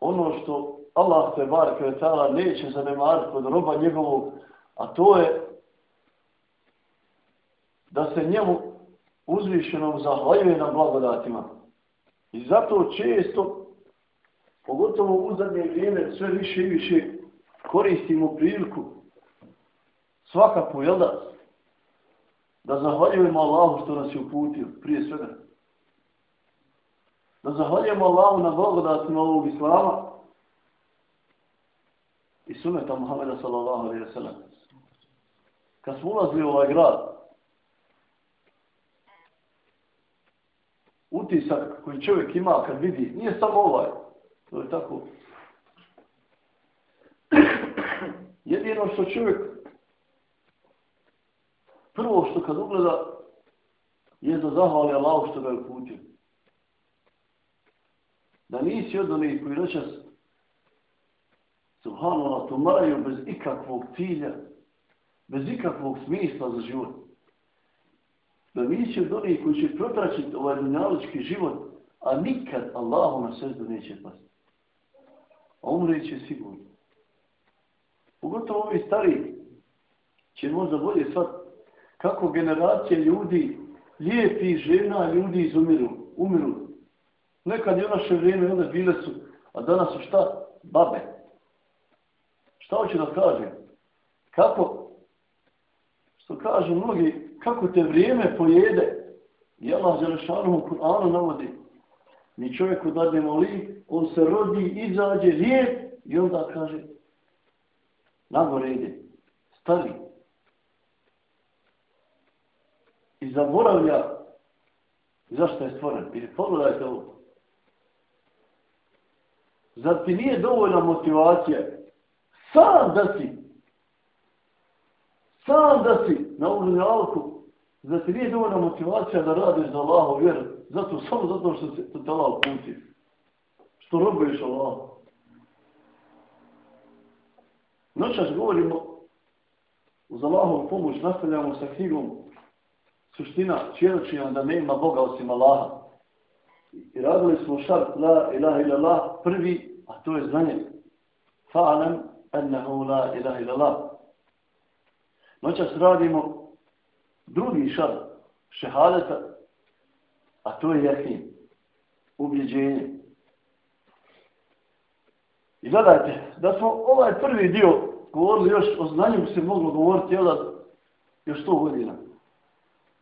ono što Allah te bar kvetala neće zanemariti kod roba njegovog, a to je da se njemu uzvišenom zahvaljuje na blagodatima. I zato često, pogotovo u zadnje vrijeme, sve više i više koristimo priliku svakako, jel da? Da zahvaljujemo Allahu što nas je uputio, prije svega da zahvaljujemo Allahu na blagodatima ovog Islama i suneta Muhammeda sallallahu alaihi wa sallam. Kad smo ulazili u ovaj grad, utisak koji čovjek ima kad vidi, nije samo ovaj, to je tako. Jedino što čovjek prvo što kad ugleda je da zahvali Allahu što ga je uputio da nisi od onih koji noćas subhanallah tumaraju bez ikakvog cilja bez ikakvog smisla za život. Da nisi od onih koji će protračiti ovaj dunjalički život, a nikad Allahu na srdu neće pasti. A umreće sigurno. Pogotovo ovi stari će možda bolje sad kako generacije ljudi, lijepi žena, ljudi izumiru, umiru. Nekad je naše vrijeme, one bile su, a danas su šta? Babe. Šta hoće da kaže? Kako, što kažu mnogi, kako te vrijeme pojede? I Allah Želešanu u Kur'anu navodi. Mi čovjeku dademo li, on se rodi, izađe, lijep i onda kaže, nagore ide, stari. I zaboravlja zašto je stvoren. I pogledajte ovo. Zar ti nije dovoljna motivacija? Sam da si. Sam da si na uvrni alku. Zar ti nije dovoljna motivacija da radiš za Allahu vjeru? Zato, samo zato što se to Allah puti. Što robuješ Allah. Noćas govorimo uz Allahovu pomoć, nastavljamo sa knjigom suština čeročina da nema Boga osim Allaha. I radili smo šart la ilaha ila Allah prvi, a to je znanje. Fa'alam ennehu la ilaha ila Allah. Noćas radimo drugi šart šehadeta, a to je jakin, ubjeđenje. I gledajte, da smo ovaj prvi dio govorili još o znanju se moglo govoriti jel, još sto godina.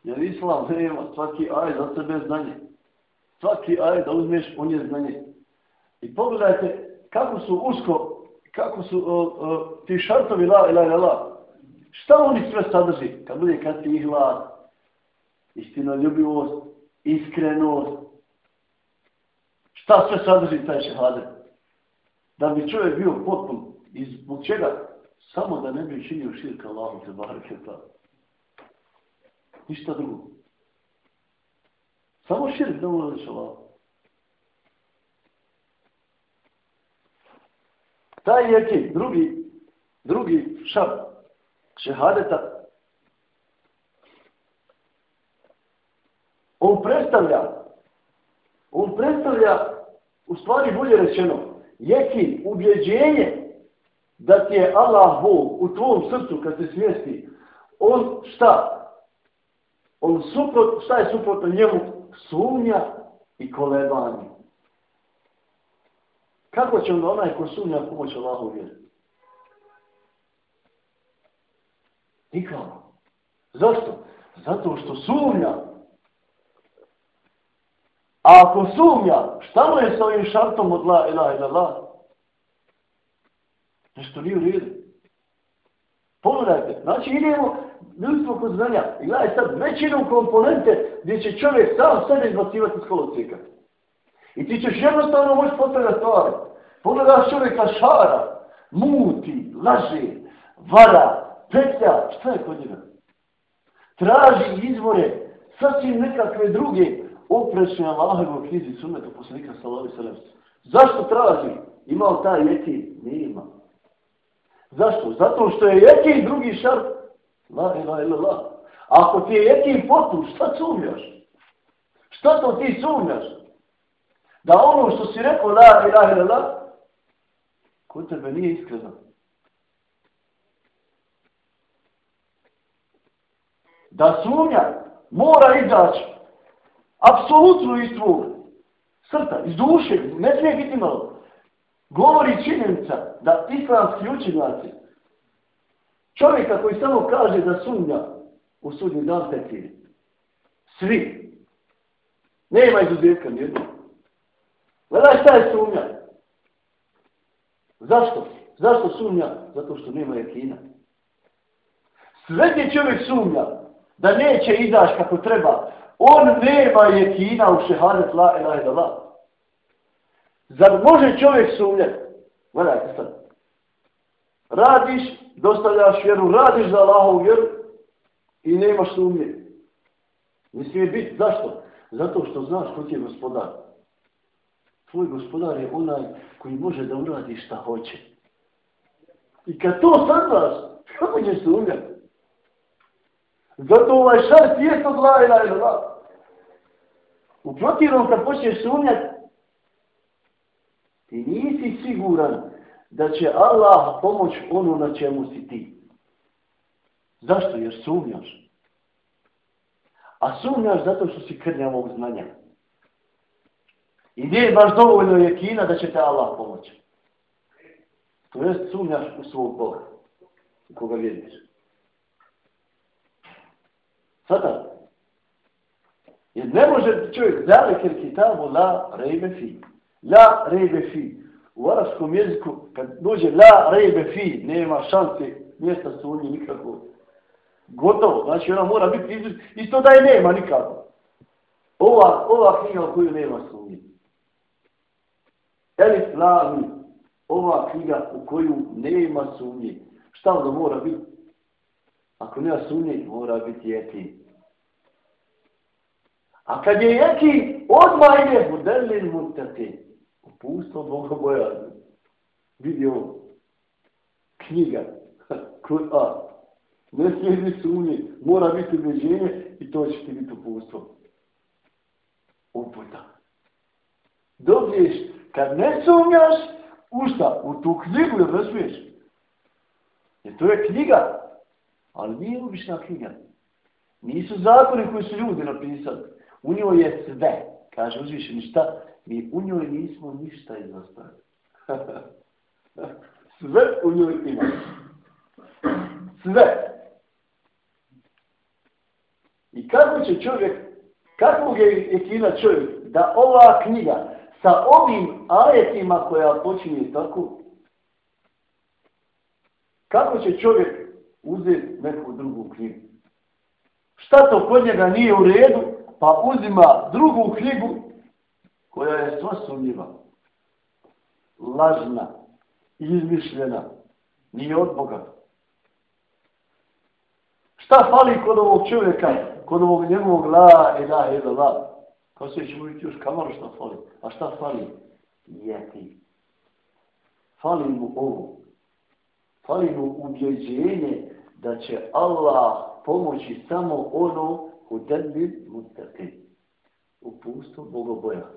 Jer islam nema svaki aj za sebe znanje. Svaki ajet da uzmeš, on je znanje. I pogledajte kako su usko, kako su uh, uh, ti šartovi la ila ila la. Šta oni sve sadrži? Kad bude kad ti ihla, istinoljubivost, iskrenost. Šta sve sadrži taj šehadet? Da bi čovjek bio potpun. I zbog čega? Samo da ne bi činio širka Allahu te barake ta. Ništa drugo. Samo širk da ulaziš Allahu. Taj je drugi, drugi šab šehadeta, on predstavlja, on predstavlja, u stvari bolje rečeno, jeki ubjeđenje da ti je Allah Bog u tvom srcu kad se smjesti, on šta? On suprot, šta je suprotno njemu? Sumnja i kolebanje. Kako će onda onaj ko sumnja pomoć Allahu vjeru? Nikako. Zašto? Zato što sumnja. A ako sumnja, šta mu je sa ovim šartom od la ilaha ila la? Nešto nije u redu. Pogledajte, znači idemo ljudstvo kod znanja. I gledaj sad, većinu komponente gdje će čovjek sam sebe izbacivati iz kolosika. I ti ćeš jednostavno moći postavljati stvari. Pogledaš čovjeka šara, muti, laže, vara, petlja, šta je kod njega? Traži izvore, sasvim nekakve druge oprešne Allahovu knjizi sunneta poslanika sallahu sallam. Zašto traži? Imao taj jeti? Nema. Zašto? Zato što je jeti drugi šart. La ila ila la. Ako ti je jekin potpun, šta sumnjaš? Šta to ti sumnjaš? Da ono što si rekao la ila ila la, kod tebe nije iskreno. Da sumnja mora izaći apsolutno iz tvog srta, iz duše, ne smije biti malo govori činjenica da islamski učinjaci čovjeka koji samo kaže da sumnja u sudnji dan tekiri. Svi. Nema izuzetka nijedno. Gledaj šta je sumnja. Zašto? Zašto sumnja? Zato što nema jekina. Sveti čovjek sumnja da neće izaći kako treba. On nema jekina u šehadet la ilaha illallah. Zar može čovjek sumnjati? Gledajte sad. Radiš, dostavljaš vjeru, radiš za Allahovu vjeru i nemaš sumnje. Ne smije biti. Zašto? Zato što znaš ko ti je gospodar. Tvoj gospodar je onaj koji može da uradi šta hoće. I kad to saznaš, kako ćeš sumnjati? Zato ovaj šart je to la ila ila la. U protivnom kad počneš sumnjati, ti nisi siguran da će Allah pomoć ono na čemu si ti. Zašto? Jer sumnjaš. A sumnjaš zato što si krnjavog znanja. I nije baš dovoljno je kina da će te Allah pomoći. To jest sumnjaš u svog Boga. U koga vjeriš. Sada. Jer ne može čovjek zalik jer kitabu la rejbe fi. La rejbe fi. U arabskom jeziku kad dođe la rejbe fi nema šanse mjesta sumnje nikako. Gotovo. Znači ona mora biti izuz. isto da je nema nikako. Ova, ova knjiga u koju nema sumnje. Elif la mi ova knjiga u koju nema sumnje. Šta onda mora biti? Ako nema sumnje, mora biti jeki. A kad je jeki, odmah ide u delin pusto Upustvo bogobojazno. Vidi ovo. Knjiga. Kur'an. Ne slijedi sumnje. Mora biti ubeđenje i to će ti biti upustvo. Uputa. Dobiješ, kad ne sumnjaš, U šta? U tu knjigu, jer ne smiješ. Jer to je knjiga. Ali nije obična knjiga. Nisu zakoni koji su ljudi napisali. U njoj je sve. Kaže uzvišeni šta? Mi u njoj nismo ništa izostavili. sve u njoj ima. Sve. I kako će čovjek, kakvog je ekina čovjek, da ova knjiga sa ovim ajetima koja počinje tako, kako će čovjek uzeti neku drugu knjigu? Šta to kod njega nije u redu, pa uzima drugu knjigu koja je sva sumnjiva, lažna, izmišljena, nije od Boga. Šta fali kod ovog čovjeka, kod ovog njegovog la, ilaha, ilaha, Kao se ćemo vidjeti još kamaru šta fali. A šta fali? Jeti. Fali mu ovo. Fali mu ubjeđenje da će Allah pomoći samo ono u denbi mutake. Upustvo bogoboja.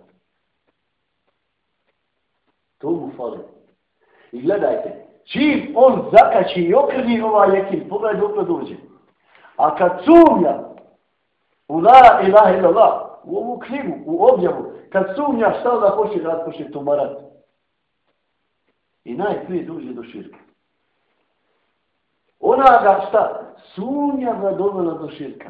To mu fali. I gledajte, čim on zakači i okrni ovaj jekin, pogledaj dok dođe. A kad sumnja u la ilaha illallah, u ovu knjigu, u objavu, kad sumnja šta da hoće da počne tumarat. I najprije dođe do širka. Ona ga šta? Sumnja ga dovela do širka.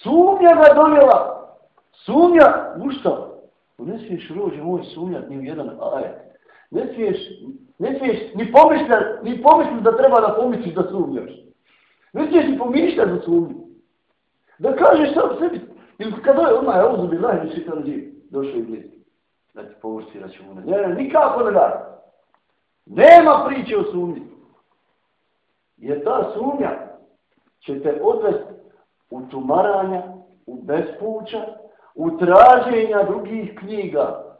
Sumnja ga dovela. Sumnja, u što? Ne smiješ rođe moj sumnjat ni u jedan ajet. Ne smiješ, ne smiješ ni pomišljati, ni pomišljati da treba da pomisliš da sumnjaš. Ne smiješ ni pomišljati da sumnjaš. Da kažeš sam sebi, Ili kada je ona, ovo zubi, lahim si to radi, došao i blizu. Da ti povrsti računa. Ne, ne, nikako ne da. Nema priče o sumnji. Jer ta sumnja će te odvesti u tumaranja, u bespuća, u traženja drugih knjiga.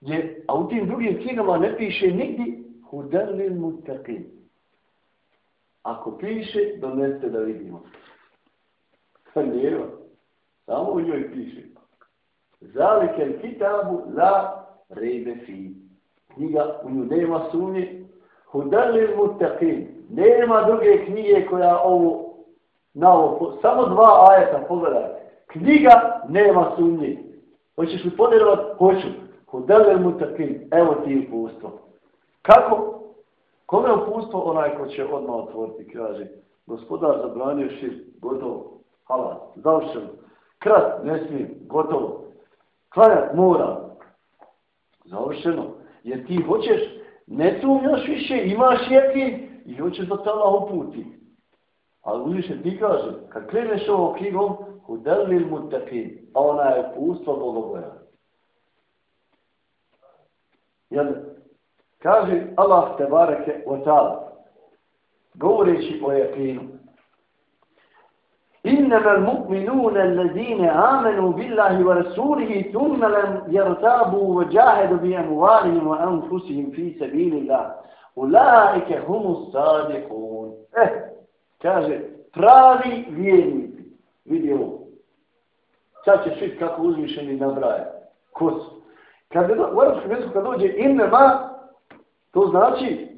Je, a u tim drugim knjigama ne piše nigdje hudelil mutakin. Ako piše, doneste da vidimo. Nema. Samo u njoj piše. Zalike kitabu la rejbe fi. Knjiga u nju nema sumnje. Hudelil mutaqin. Nema druge knjige koja ovo na ovo, samo dva ajeta pogledaj. Knjiga nema sumnje. Hoćeš li podjerovat? Hoću. Hudalil mutaqin. Evo ti upustvo. Kako? Kome upustvo? Onaj ko će odmah otvoriti, kaže. Gospodar zabranio šir, gotovo, Hala, završeno krat ne smijem, gotovo. Klanjat mora. Završeno. Jer ti hoćeš, ne sumnjaš više, imaš jekin i hoćeš da te Allah uputi. Ali uviše ti kaže, kad kreneš ovom knjigom, hudelil mutakin, a ona je pustva Bogoboja. Jel, kaže Allah te bareke o ta'ala, govoreći o jakinu, إنما المؤمنون الذين آمنوا بالله ورسوله ثم لم يرتابوا وجاهدوا بأموالهم وأنفسهم في سبيل الله أولئك هم الصادقون إيه Kaže, pravi vjernik. Vidi ovo. Sad ćeš vidjeti kako uzvišeni nabraje. Ko su? Kad do, u arabskom jeziku kad dođe inne to znači,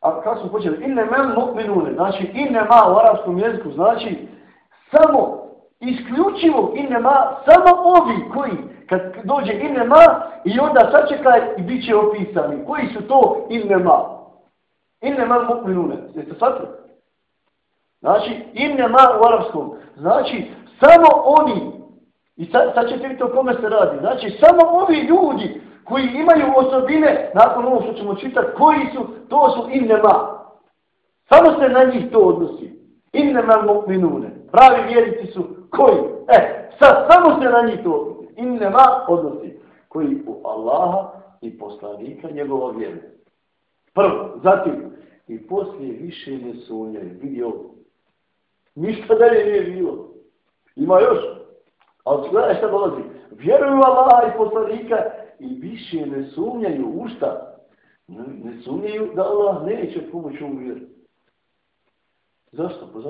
a kako smo počeli, inne men mu'minune, znači inne ma u arabskom jeziku znači samo, isključivo inne samo ovi koji, kad dođe inne i onda sačekaj i bit će opisani. Koji su to inne ma? Inne men mu'minune. Jeste sad? Znači, inne ma u arabskom. Znači, samo oni, i sad, sad ćete vidjeti o kome se radi, znači, samo ovi ljudi koji imaju osobine, nakon ovo što ćemo čitati, koji su, to su inne ma. Samo se na njih to odnosi. Inne ma mu'minune. Pravi vjerici su koji? E, sad samo se na njih to odnosi. Inne ma odnosi. Koji u Allaha i poslanika njegova vjeru. Prvo, zatim, i poslije više ne sunjaju. Vidi ovo. Ništa dalje nije bilo. Ima još. Ali gledaj šta dolazi. Vjeruju Allah i poslanika i više ne sumnjaju u šta. Ne, ne sumnjaju da Allah neće pomoći u vjeru. Zašto? Pa zato